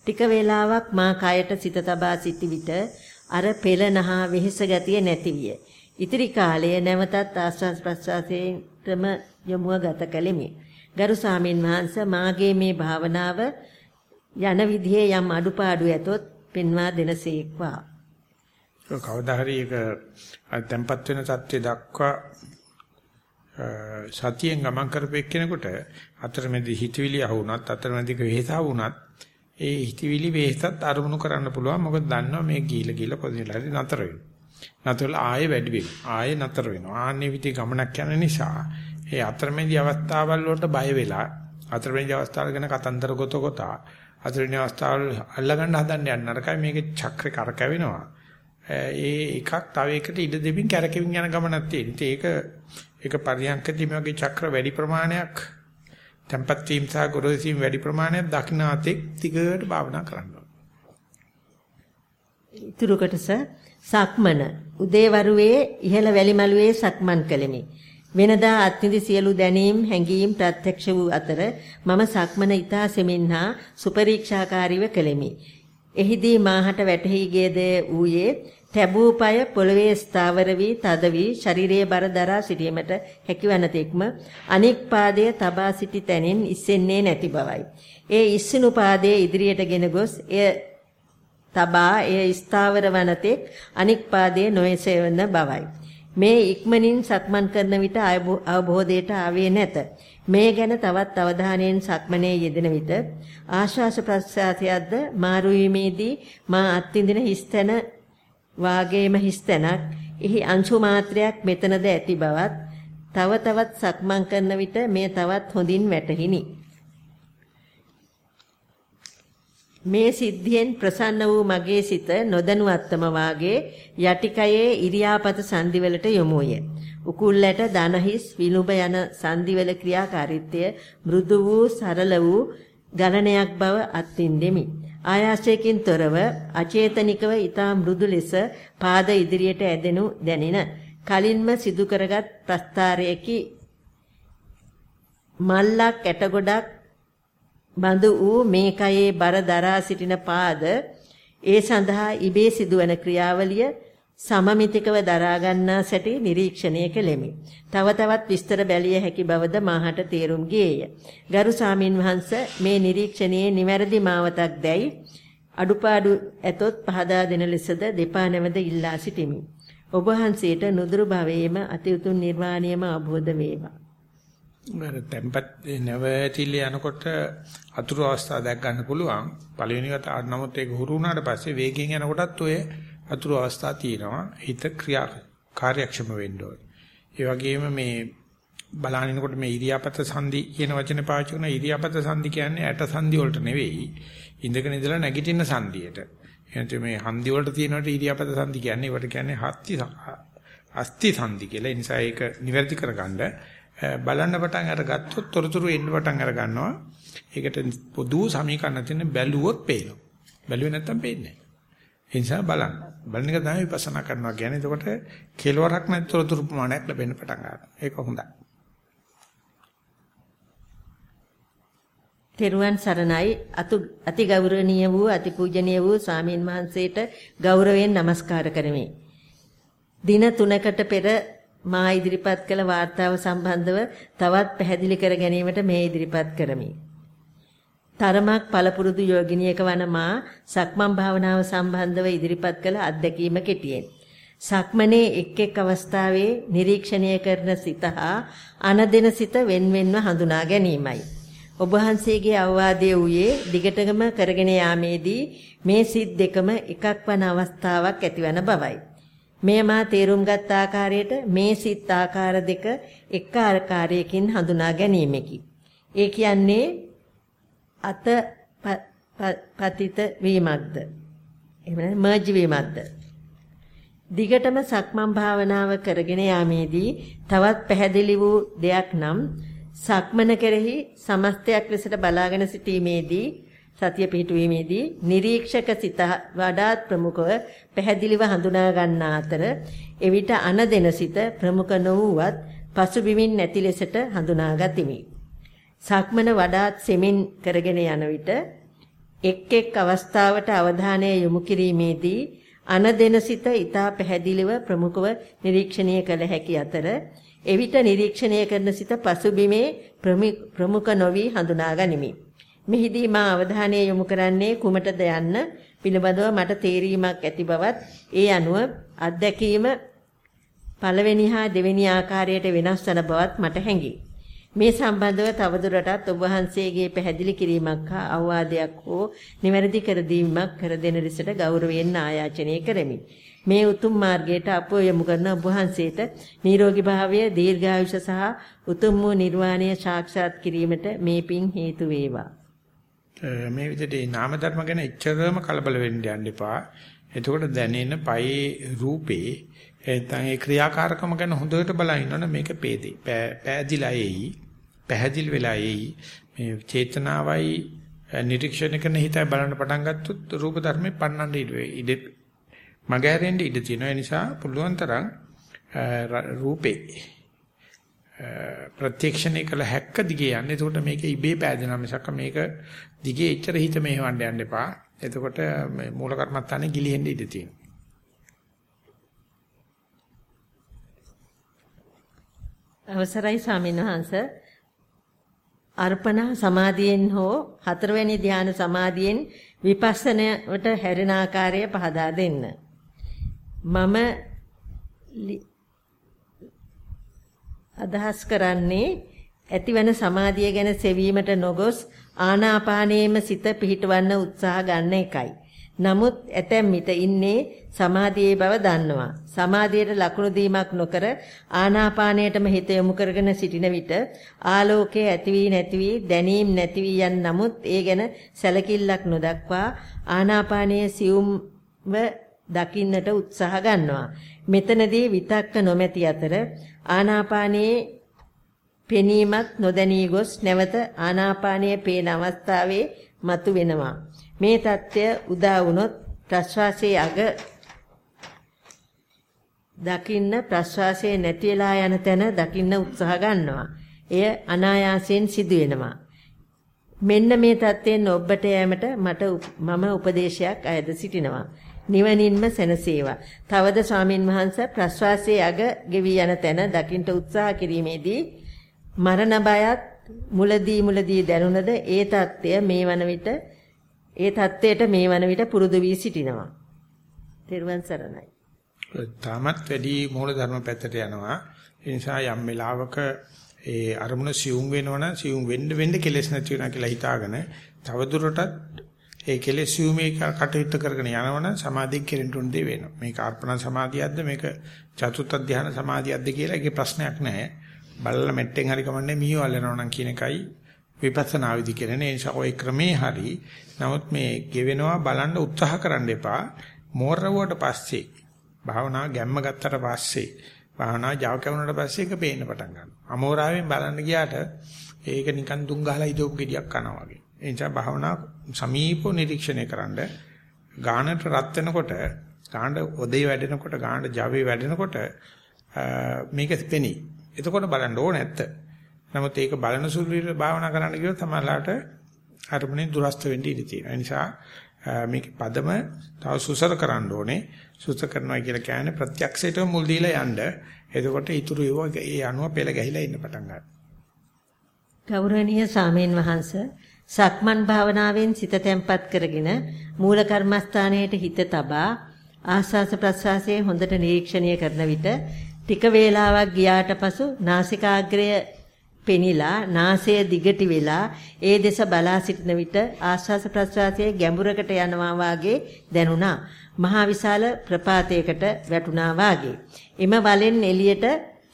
Speaker 2: ටික වේලාවක් මා කයට සිත තබා සිටි විට අර පෙළනහා වෙහෙස ගතිය නැති විය. ඉතිරි කාලය නැවතත් ආශ්වාස ප්‍රශ්වාසයේටම යොමුව ගත කළෙමි. ගරු සාමින් වහන්සේ මාගේ මේ භාවනාව යන විදිහේ යම් අඩුපාඩු ඇතොත් පෙන්වා දෙනසේක්වා.
Speaker 1: කවදා හරි ඒක tempat වෙන தත්ත්වය දක්වා සතියෙන් ගමන් කරපෙක් කෙනෙකුට අතරමැදි හිතවිලි අහුණත් අතරමැදි වෙහසාව වුණත් ඒ හිතවිලි වෙහසත් අරමුණු කරන්න පුළුවන්. මොකද දන්නවා මේ ගීල ගීල පොදිනලා හරි නතර වෙනවා. නතරල ආයෙ වැඩි වෙනවා. ආයෙ නතර වෙනවා. ආන්නේ විදිහ ගමනක් යන නිසා ඒ අතරමැදි අවස්ථාවල් වලට බය වෙලා අතරමැදි අවස්ථාවල් ගැන කතන්දර ගොත ගොතා අතරමැදි අවස්ථාවල් අල්ලගන්න හදන්න යන නරකයි. මේකේ චක්‍රේ කරකැවෙනවා. ඒ එකක් තව එකට ඉඩ දෙමින් කැරකෙමින් යන ගමනක් තියෙන. ඒක ඒක පරියන්කදී මේ වගේ චක්‍ර වැඩි ප්‍රමාණයක් tempat වීම සහ ගොරෝසීම් වැඩි ප්‍රමාණයක් දක්නාතෙක් ටිකට භාවනා කරන්න ඕනේ.
Speaker 2: ඊතුරු කොටස සක්මන උදේවරුවේ ඉහළ වැලිමලුවේ සක්මන් කළෙමි. වෙනදා අත්නිදි සියලු දැනීම් හැඟීම් ප්‍රත්‍යක්ෂ වූ අතර මම සක්මන ඊතා සෙමින්හා සුපරීක්ෂාකාරීව කළෙමි. එහිදී මාහට වැටහි ගියද ඌයේ තැබූ পায় පොළවේ ස්ථාවර වී තද වී ශරීරයේ බර දරා සිටීමට හැකිවන තෙක්ම අනෙක් පාදයේ තබා සිටි තැනින් ඉස්සෙන්නේ නැති බවයි. ඒ ඉස්සිනු පාදයේ ඉදිරියටගෙන ගොස් එය තබා එය ස්ථාවර වන තෙක් අනෙක් පාදයේ නොයසෙවන බවයි. මේ ඉක්මනින් සක්මන් කරන විට අවබෝධයට ආවේ නැත. මේ ගැන තවත් අවධානයෙන් සක්මනේ යෙදෙන විට ආශ්වාස ප්‍රශ්වාසයක්ද මාරු වීමේදී මා අත්විඳින හිස්තැන වාගේම හිස්තැනක් එහි අංශු මාත්‍රයක් මෙතනද ඇති බවත් තව තවත් සක්මන් කරන විට මේ තවත් හොඳින් වැටහිනි. මේ සිද්ධියෙන් ප්‍රසන්න වූ මගේ සිත නොදැනුවත්වම වාගේ යටිකයේ ඉරියාපත සංදිවලට යොමුය. උකුල්ලට දනහිස් විලුඹ යන සංදිවල ක්‍රියාකාරීත්වය මෘදු වූ සරල වූ ගණනයක් බව අත්විඳෙමි. ආයාසයෙන් තොරව අචේතනිකව ඊතා මෘදු ලෙස පාද ඉදිරියට ඇදෙනු දැනින කලින්ම සිදු කරගත් ප්‍රස්තාරයේකි මල්ලක් ඇටගොඩක් බඳු වූ මේ කයේ බර දරා සිටින පාද ඒ සඳහා ඉබේ සිදුවන ක්‍රියාවලිය සමමිතිකව දරා ගන්නා සැටි නිරීක්ෂණය කෙලෙමි. තව තවත් විස්තර බැලිය හැකි බවද මාහට තේරුම් ගියේය. ගරු සාමින් වහන්ස මේ නිරීක්ෂණයේ නිවැරදි මාවතක් දැයි අඩුපාඩු ඇතොත් පහදා දෙන ලෙසද දෙපා නැවද ඉල්ලා සිටිමි. ඔබ වහන්සේට නුදුරු භවයේම අතිඋතුම් නිර්වාණයම අවබෝධ වේවා.
Speaker 1: මර tempat නැවතිල යනකොට අතුරු අවස්ථා දැක් ගන්න පුළුවන්. පළවෙනි වතාවට නමුත් ඒක හුරු වුණාට පස්සේ වේගෙන් යනකොටත් ඔය අතුරු අවස්ථා තියෙනවා. හිත ක්‍රියා කාර්යක්ෂම වෙන්න ඕනේ. ඒ වගේම මේ බලහිනකොට මේ ඉරියාපත සංදි කියන වචනේ පාවිච්චි කරන ඉරියාපත සංදි කියන්නේ ඇට සංදි වලට නෙවෙයි. ඉඳගෙන ඉඳලා නැගිටින සංදියට. එනතු මේ හන්දි වලට තියෙනවට ඉරියාපත සංදි කියන්නේ ඒවට කියන්නේ හත්ති අස්ති සංදි කියලා. ඒ නිසා ඒක නිවැරදි කරගන්න බලන්න පටන් අරගත්තොත් තොරතුරු එන්න පටන් අර ගන්නවා. ඒකට පොදු සමීකරණ තියෙන බැලුවොත් පේනවා. බැලුවේ නැත්තම් පේන්නේ නැහැ. ඒ නිසා බලන්න. බලන එක තමයි විපස්සනා කරනවා කියන්නේ. එතකොට කෙලවරක් නැති තොරතුරු ප්‍රමාණයක් ලැබෙන්න පටන් ගන්නවා. ඒක හොඳයි.
Speaker 2: තෙරුවන් සරණයි අතු අති ගෞරවනීය වූ අති පූජනීය වූ ස්වාමීන් වහන්සේට ගෞරවයෙන් নমස්කාර කරමි. දින 3කට පෙර මා ඉදිරිපත් කළ වාර්තාව සම්බන්ධව තවත් පැහැදිලි කර ගැනීමට මේ ඉදිරිපත් කරමි. තරමක් පළපුරුදු යෝගිනියක වන මා සක්මන් භාවනාව සම්බන්ධව ඉදිරිපත් කළ අත්දැකීම කෙටියෙන්. සක්මනේ එක් එක් අවස්ථාවේ නිරීක්ෂණය කරන සිත හා අනදෙන සිත වෙන්වෙන්ව හඳුනා ගැනීමයි. ඔබ වහන්සේගේ අවවාදයේ ඌයේ දිගටම කරගෙන යාමේදී මේ සිත් දෙකම එකක් වන අවස්ථාවක් ඇතිවන බවයි. මෙය මා තේරුම්ගත් ආකාරයට මේ සිත් ආකාර දෙක එක ආකාරයකින් හඳුනා ගැනීමකි. ඒ කියන්නේ අත පතිත වීමක්ද? එහෙම නැත්නම් මර්ජ් වීමක්ද? දිගටම සක්මන් භාවනාව කරගෙන යාමේදී තවත් පැහැදිලි වූ දෙයක් නම් සක්මන කෙරෙහි සමස්තයක් ලෙසට බලාගෙන සිටීමේදී සතිය පිහිටුවීමේදී නිරීක්ෂක සිත වඩාත් ප්‍රමුඛව පැහැදිලිව හඳුනා ගන්නා අතර එවිට අනදෙන සිත ප්‍රමුඛ නොවුවත් පසුබිමින් නැති ලෙසට හඳුනා ගතිමි. සක්මන වඩාත් සෙමින් කරගෙන යන විට එක් එක් අවස්ථාවට අවධානය යොමු කිරීමේදී අනදෙන සිත ඊතා පැහැදිලිව ප්‍රමුඛව නිරීක්ෂණය කළ හැකි අතර එවිට නිරීක්ෂණය කරන සිත පසුබිමේ ප්‍රමුඛ නොවි හඳුනා ගනිමි. මෙහිදී මා අවධානය යොමු කරන්නේ කුමටද යන්න පිළිබඳව මට තේරීමක් ඇති බවත් ඒ අනුව අත්දැකීම පළවෙනි හා දෙවෙනි ආකාරයට වෙනස් වන බවත් මට හැඟේ. මේ සම්බන්ධව තවදුරටත් ඔබ වහන්සේගේ පැහැදිලි කිරීමක් හා අවවාදයක් හෝ නිවැරදි කර දීමක් කර දෙන ලෙසට ගෞරවයෙන් ආයාචනය කරමි. මේ උතුම් මාර්ගයට අපව යොමු කරන ඔබ වහන්සේට නිරෝගී භාවය, දීර්ඝායුෂ සහ උතුම් වූ නිර්වාණය සාක්ෂාත් කිරීමට මේ පින් හේතු වේවා.
Speaker 1: මේ විදිහට නාම ධර්ම ගැන එච්චරම කලබල වෙන්න යන්න එපා. එතකොට දැනෙන පයේ රූපේ එතන ඒ ක්‍රියාකාරකම ගැන හොඳට බලලා ඉන්නවනේ මේක පේදී. පෑදිලා එයි. පැහැදිලි වෙලා එයි. මේ චේතනාවයි නිරීක්ෂණය කරන හිතයි බලන්න පටන් ගත්තොත් රූප ධර්මේ පන්නන්න ඉඩ ඉඩ මගහැරෙන්න ඉඩ තියෙනවා. ඒ නිසා පුළුවන් තරම් රූපේ ප්‍රත්‍යක්ෂණය කළ හැක්ක දිගේ යන්නේ. එතකොට මේක ඉබේ පෑදෙනවා මිසක් මේක දිගේ එච්චර හිත මෙහෙවන්න යන්න එපා. එතකොට මේ මූල කර්මත්තානේ ගිලිහෙන්න ඉඩ තියෙනවා.
Speaker 2: අවසරයි ස්වාමීන් අර්පණ සමාධියෙන් හෝ හතරවැනි ධ්‍යාන සමාධියෙන් විපස්සනාවට හැරෙන ආකාරය පහදා දෙන්න. මම අදහස් කරන්නේ ඇතිවන සමාධිය ගැන සෙවීමට නොගොස් ආනාපානයේම සිත පිහිටවන්න උත්සාහ ගන්න එකයි. නමුත් ඇතැම් විට ඉන්නේ සමාධියේ බව දන්නවා. සමාධියට ලකුණු දීමක් නොකර ආනාපානයටම හිත යොමු කරගෙන සිටින විට ආලෝකයේ ඇති වී නැති වී දැනීම නැති වී යන නමුත් ඒ ගැන සැලකිල්ලක් නොදක්වා ආනාපානයේ සියුම්ව දකින්නට උත්සාහ ගන්නවා. මෙතනදී විතක්ක නොමැති අතර ආනාපානයේ පෙනීමක් නොදැනී ගොස් නැවත ආනාපානයේ පේන අවස්ථාවේ මතු වෙනවා. මේ தත්ත්වය උදා වුණොත් ප්‍රශ්වාසයේ අග දකින්න ප්‍රශ්වාසයේ නැති වෙලා යන තැන දකින්න උත්සාහ ගන්නවා. එය අනායාසයෙන් සිදු වෙනවා. මෙන්න මේ தත්ත්වයෙන් ඔබට යෑමට මට මම උපදේශයක් අයද සිටිනවා. නිවනින්ම සැනසේවා. තවද ස්වාමින් වහන්සේ ප්‍රශ්වාසයේ අග ගෙවි යන තැන දකින්න උත්සාහ කිරීමේදී මරණ බයත් මුලදී මුලදී දැනුණද ඒ தත්ත්වය මේ වන විට ඒ தත්ත්වයට මේ වන විට පුරුදු වී සිටිනවා. තෙරුවන් සරණයි.
Speaker 1: තාමත් වැඩි මූල ධර්ම පැත්තට යනවා. ඒ නිසා යම් වෙලාවක ඒ අරමුණ සියුම් වෙනවනම් සියුම් වෙන්න වෙන්න කෙලෙස් නැති වෙනවා කියලා හිතාගෙන තවදුරටත් ඒ කෙලෙස් සියුමේ කටයුත්ත කරගෙන යනවනම් සමාධිය කෙරෙන්න උන් දෙ වෙනවා. මේක අර්පණ සමාධියක්ද මේක චතුත්ථ ධානය සමාධියක්ද කියලා ඒකේ ප්‍රශ්නයක් නැහැ. බලලා මෙට්ටෙන් හරි කමන්නේ මීවල් යනවනම් කියන එකයි විපස්සනා විදි කරන. ඒ නිසා ওই ක්‍රමේ හරි. නමුත් මේ ගෙවෙනවා බලන්න උත්සාහ කරන්න එපා. මෝරවුවට පස්සේ භාවනා ගැම්ම ගත්තට පස්සේ භාවනා ජව කැවුනට පස්සේ ඒක පේන්න පටන් ගන්නවා. අමෝරාවෙන් බලන්න ගියාට ඒක නිකන් දුම් ගහලා ඉදෝපු ගෙඩියක් කනවා වගේ. ඒ නිසා භාවනා සමීපව නිරීක්ෂණය කරන්න ගානට රත් වෙනකොට ගානට ඔදේ වැඩෙනකොට ගානට ජවයේ වැඩෙනකොට මේක පෙනී. එතකොට බලන්න ඕන ඇත්ත. නමුත් ඒක බලන සුළු විදිහට භාවනා කරන්න ගියොත් තමයිලාට අරමුණෙන් දුරස්ත වෙන්න ඉඩ තියෙනවා. ඒ නිසා මේක පදම තව සුසර කරන්න ඕනේ. සුසර කරනවා කියලා කියන්නේ ප්‍රත්‍යක්ෂයට මුල් දීලා යන්න. එතකොට ඊතුරු ඒව ඒ අනුව පෙළ ගැහිලා ඉන්න පටන් ගන්නවා.
Speaker 2: ගෞරවනීය සාමීන් වහන්ස සක්මන් භාවනාවෙන් සිත තැම්පත් කරගෙන මූල කර්මස්ථානයේට හිත තබා ආස්වාස ප්‍රස්වාසයේ හොඳට නිරීක්ෂණය කරන විට ටික වේලාවක් ගියාට පසු නාසිකාග්‍රය පෙනිලා නාසය දිගටි වෙලා ඒ දෙස බලා සිටින විට ආස්වාස ප්‍රස්වාසයේ ගැඹුරකට යනවා වාගේ දැනුණා. මහා විශාල ප්‍රපාතයකට වැටුණා වාගේ. එම වලෙන් එළියට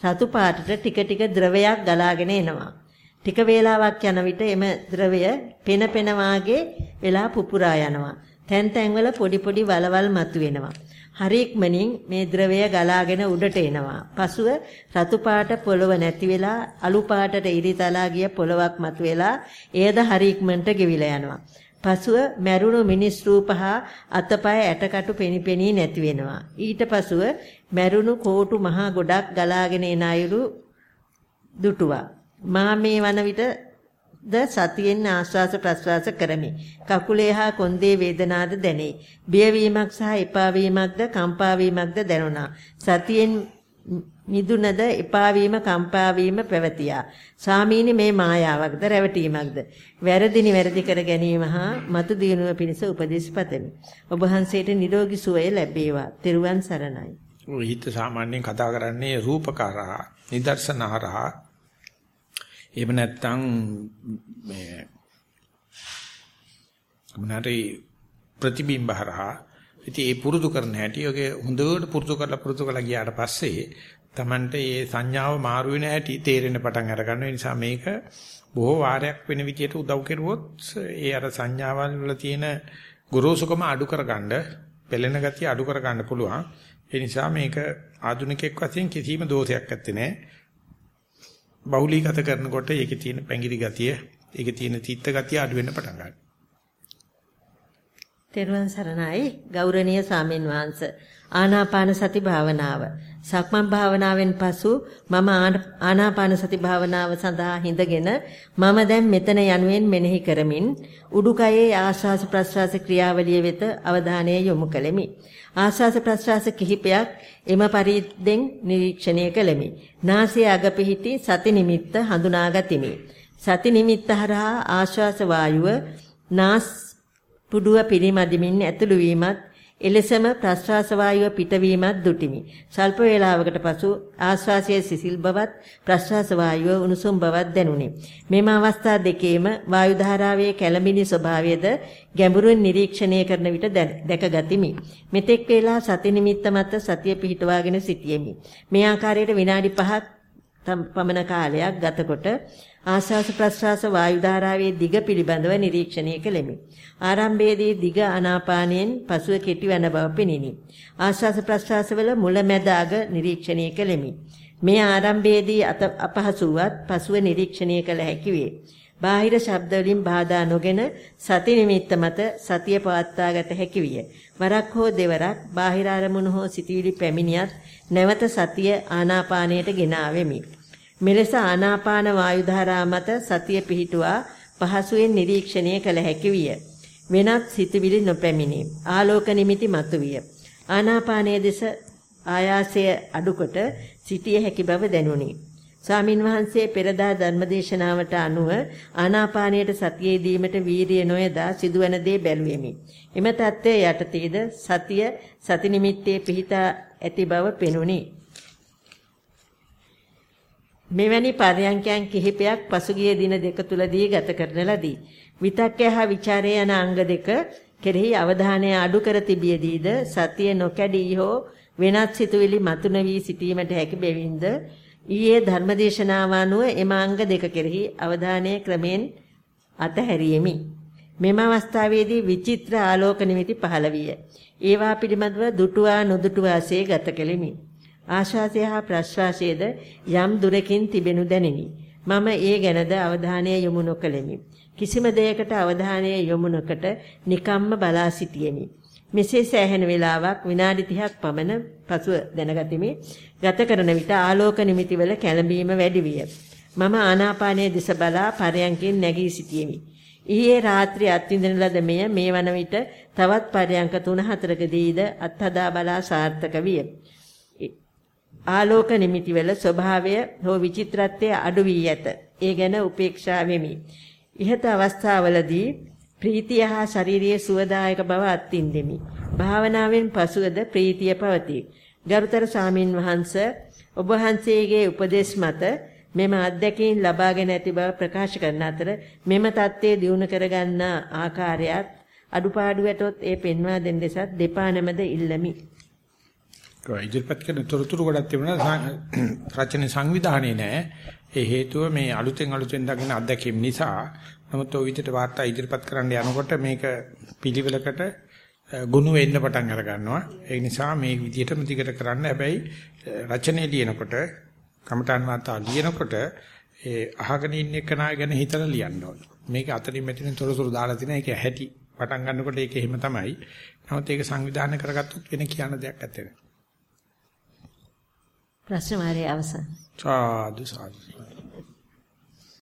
Speaker 2: රතු පාටට ටික ටික ද්‍රවයක් ගලාගෙන එනවා. ටික වේලාවක් යන විට එම ද්‍රවය පෙන පෙන වාගේ වෙලා පුපුරා යනවා. තැන් තැන්වල පොඩි පොඩි වලවල් මතුවෙනවා. හරි ඉක්මනින් මේ ද්‍රවය ගලාගෙන උඩට එනවා. පසුව රතු පාට පොළව නැති වෙලා අලු පාටට ඉරිතලා ගිය පොළවක් මතුවෙලා එයද හරි ඉක්මනට ගෙවිලා යනවා. පසුව මැරුණු මිනිස් රූප හා අතපය ඇටකටු පෙනිපෙනී නැති වෙනවා. ඊට පසුව මැරුණු කෝටු මහා ගොඩක් ගලාගෙන එන අයුරු දුටුවා. මා මේ වන විට ද සතියෙන් ආශ්වාස ප්‍රශ්වාස කරමි. කකුලේ හා කොන්දේ වේදනාද දැනේ. බියවීමක් සහ එපා වීමක්ද කම්පා වීමක්ද දැනුණා. සතියෙන් මිදුනද එපා වීම කම්පා වීම පැවතියා. සාමීනි මේ මායාවක්ද රැවටීමක්ද? වැරදි නිවැරදි කර ගැනීම හා මතු දිනුව පිණිස උපදෙස් පතමි. ඔබ වහන්සේට නිරෝගී සුවය ලැබේවා. ත්‍රිවන් සරණයි.
Speaker 1: හිත සාමාන්‍යයෙන් කතා කරන්නේ රූපකාරා, නිදර්ශනහරහා. එහෙම නැත්නම් මේ මොනාරි ප්‍රතිබිම්බහරහා ඉතින් ඒ පුරුදු කරන හැටි ඔගේ හොඳට පුරුදු කරලා පුරුදු කරලා ගියාට පස්සේ Tamanට මේ සංඥාව මාරු වෙන හැටි තේරෙන්න පටන් අර ගන්නවා. ඒ නිසා මේක බොහෝ වාරයක් වෙන විදියට උදව් කෙරුවොත් ඒ අර සංඥාවල් වල තියෙන ගොරෝසුකම අඩු කරගන්න, පෙළෙන ගතිය අඩු කරගන්න පුළුවන්. ඒ නිසා මේක ආධුනිකෙක් වශයෙන් කිසිම දෝෂයක් නැත්තේ නෑ. බහුලීගත කරනකොට ඒකේ තියෙන පැංගිරි ගතිය, ඒකේ තියෙන තීත්ත ගතිය අඩු වෙන්න පටන් ගන්නවා.
Speaker 2: තෙරුවන් සරණයි. ගෞරවනීය සාමින් වහන්ස. ආනාපාන සති භාවනාව. සක්මන් භාවනාවෙන් පසු මම ආනාපාන සති භාවනාව සඳහා හිඳගෙන මම දැන් මෙතන යනුවෙන් මෙනෙහි කරමින් උඩුකයේ ආශ්වාස ප්‍රශ්වාස ක්‍රියාවලිය වෙත අවධානය යොමු කළෙමි ආශ්වාස ප්‍රශ්වාස කිහිපයක් එම පරිද්දෙන් නිරීක්ෂණය කළෙමි නාසයේ අග පිහිටි සති නිමිත්ත හඳුනාගතිමි. සති නිමිත්ත හරහා ආශ්වාස වායුව නාස් පුඩුව පිරිමදිමින් ඇතුළු වීමත් එලෙසම ප්‍රශ්වාස වායුව පිටවීමත් දුටිමි. සල්ප වේලාවකට පසු ආශ්වාසයේ සිසිල් බවත් ප්‍රශ්වාස වායුව උණුසුම් බවත් දැනුනි. මෙම අවස්ථා දෙකේම වායු ධාරාවේ කැළඹිලි ස්වභාවයද ගැඹුරින් නිරීක්ෂණය කරන විට දැකගතිමි. මෙතෙක් වේලා සති නිමිත්ත මත සතිය පිහිටවාගෙන සිටියෙමි. මේ ආකාරයට විනාඩි 5ක් පමණ කාලයක් ගතකොට ආශ්වාස ප්‍රශ්වාස වායු ධාරාවේ දිග පිළිබඳව නිරීක්ෂණය කළෙමි. ආරම්භයේදී දිග ආනාපානයෙන් පසුව කෙටිවන බව පෙනිනි. ආශ්වාස ප්‍රශ්වාසවල මුලැමැද අග නිරීක්ෂණය කළෙමි. මේ ආරම්භයේදී අපහසුවත් පසුව නිරීක්ෂණය කළ හැකි වේ. බාහිර ශබ්ද වලින් බාධා නොගෙන සති නිමිත්ත මත සතිය පවත්වාගත හැකි විය. වරක් හෝ දෙවරක් බාහිර අරමුණු හෝ සිටිවිලි පැමිණියත් නැවත සතිය ආනාපානයට ගෙන ආවෙමි. මෙලෙස ආනාපාන වායු ධාරා මත සතිය පිහිටුවා පහසුවෙන් නිරීක්ෂණය කළ හැකි විය. වෙනත් සිතුවිලි නොපැමිණේ. ආලෝක නිමිති මතුවිය. ආනාපානයේ දෙස ආයාසය අඩුකොට සිටිය හැකි බව දැනුනි. ස්වාමින් වහන්සේ පෙරදා ධර්මදේශනාවට අනුව ආනාපානයට සතියේ දීමට වීරිය නොයදා සිදුවන දේ බැලුවෙමි. එම தත්ත්වය යටතේද සතිය සති නිමිත්තේ පිහිටා ඇති බව පෙනුනි. මෙවැනි පරයන්කයන් කිහිපයක් පසුගිය දින දෙක තුලදී ගත කරන ලදී. විතක්කය හා ਵਿਚාරය යන අංග දෙක කෙරෙහි අවධානය අඩු කර තිබියදීද සතිය නොකැඩී හෝ වෙනත් සිතුවිලි මතුන වී සිටීමට හැකි බැවින්ද ඊයේ ධර්මදේශනාව අනුව එම අංග දෙක කෙරෙහි අවධානය ක්‍රමෙන් අතහැරියෙමි. මෙම අවස්ථාවේදී විචිත්‍ර ආලෝක නිමිති පහළ විය. ඒවා පිළිබඳව දුටුවා නොදුටුවාසේ ගත කෙලිමි. ආශාසය හා ප්‍රශ්වාසයේද යම් දුරකින් තිබෙනු දැනිනි. මම ඒ ගැනද අවධානය යොමු නොකළෙමි. කිසිම දෙයකට අවධානය යොමු නොකොට නිකම්ම බලා සිටියෙමි. මෙසේ සෑහෙන වේලාවක් විනාඩි 30ක් පමණ පසුව දැනගතිමි. ගත කරන විට ආලෝක නිමිතිවල කැළඹීම වැඩි විය. මම ආනාපානයේ දිස බලා පරයන්කින් නැගී සිටියෙමි. ඊයේ රාත්‍රී අත්විඳින ලද මෙය මේ වන විට තවත් පරයන්ක 3-4කදීද අත්හදා බලා සාර්ථක විය. ආලෝක නිමිතිවල ස්වභාවය හෝ විචිත්‍රත්වය අඩු වී ඇත. ඒ ගැන උපේක්ෂා වෙමි. ඉහත අවස්ථාවලදී ප්‍රීතිය හා ශාරීරික සුවදායක බව අත්විඳෙමි. භාවනාවෙන් පසුවද ප්‍රීතිය පවතී. ගරුතර සාමින් වහන්ස ඔබ වහන්සේගේ උපදේශ මත මෙම අත්දැකීම් ලබාගෙන ඇති බව ප්‍රකාශ කරන අතර මෙම தත්ත්වයේ දිනු කරගන්න ආකාරයත් අඩුපාඩු ඇතොත් ඒ පෙන්වා දෙන ලෙසත් දෙපා නැමද ඉල්ලමි.
Speaker 1: ඉදිරිපත් කරන තොරතුරු ගොඩක් තිබුණා රචන සංවිධානයේ නෑ. ඒ හේතුව මේ අලුතෙන් අලුතෙන් දකින අත්දැකීම් නිසා නමුත් ඔය විදිහට වාර්තා ඉදිරිපත් කරන්න යනකොට මේක පිළිවෙලකට ගුණ වෙන්න පටන් අර ගන්නවා. ඒ නිසා මේ විදිහටම දිගට කරන්න. හැබැයි රචනයේ ලියනකොට කමඨාන් වාර්තා ලියනකොට ඒ අහගෙන ඉන්න කෙනා ගැන හිතලා ලියන්න ඕන. මේක අතරින් මෙතනින් තොරතුරු දාලා තියෙන එක හැටි පටන් ගන්නකොට ඒක එහෙම තමයි. නමුත් ඒක සංවිධානය කරගත්තොත් වෙන කියන දෙයක් නැත්තේ.
Speaker 2: ප්‍රශ්න මාර්ගය අවසන්.
Speaker 1: සාදු සාදු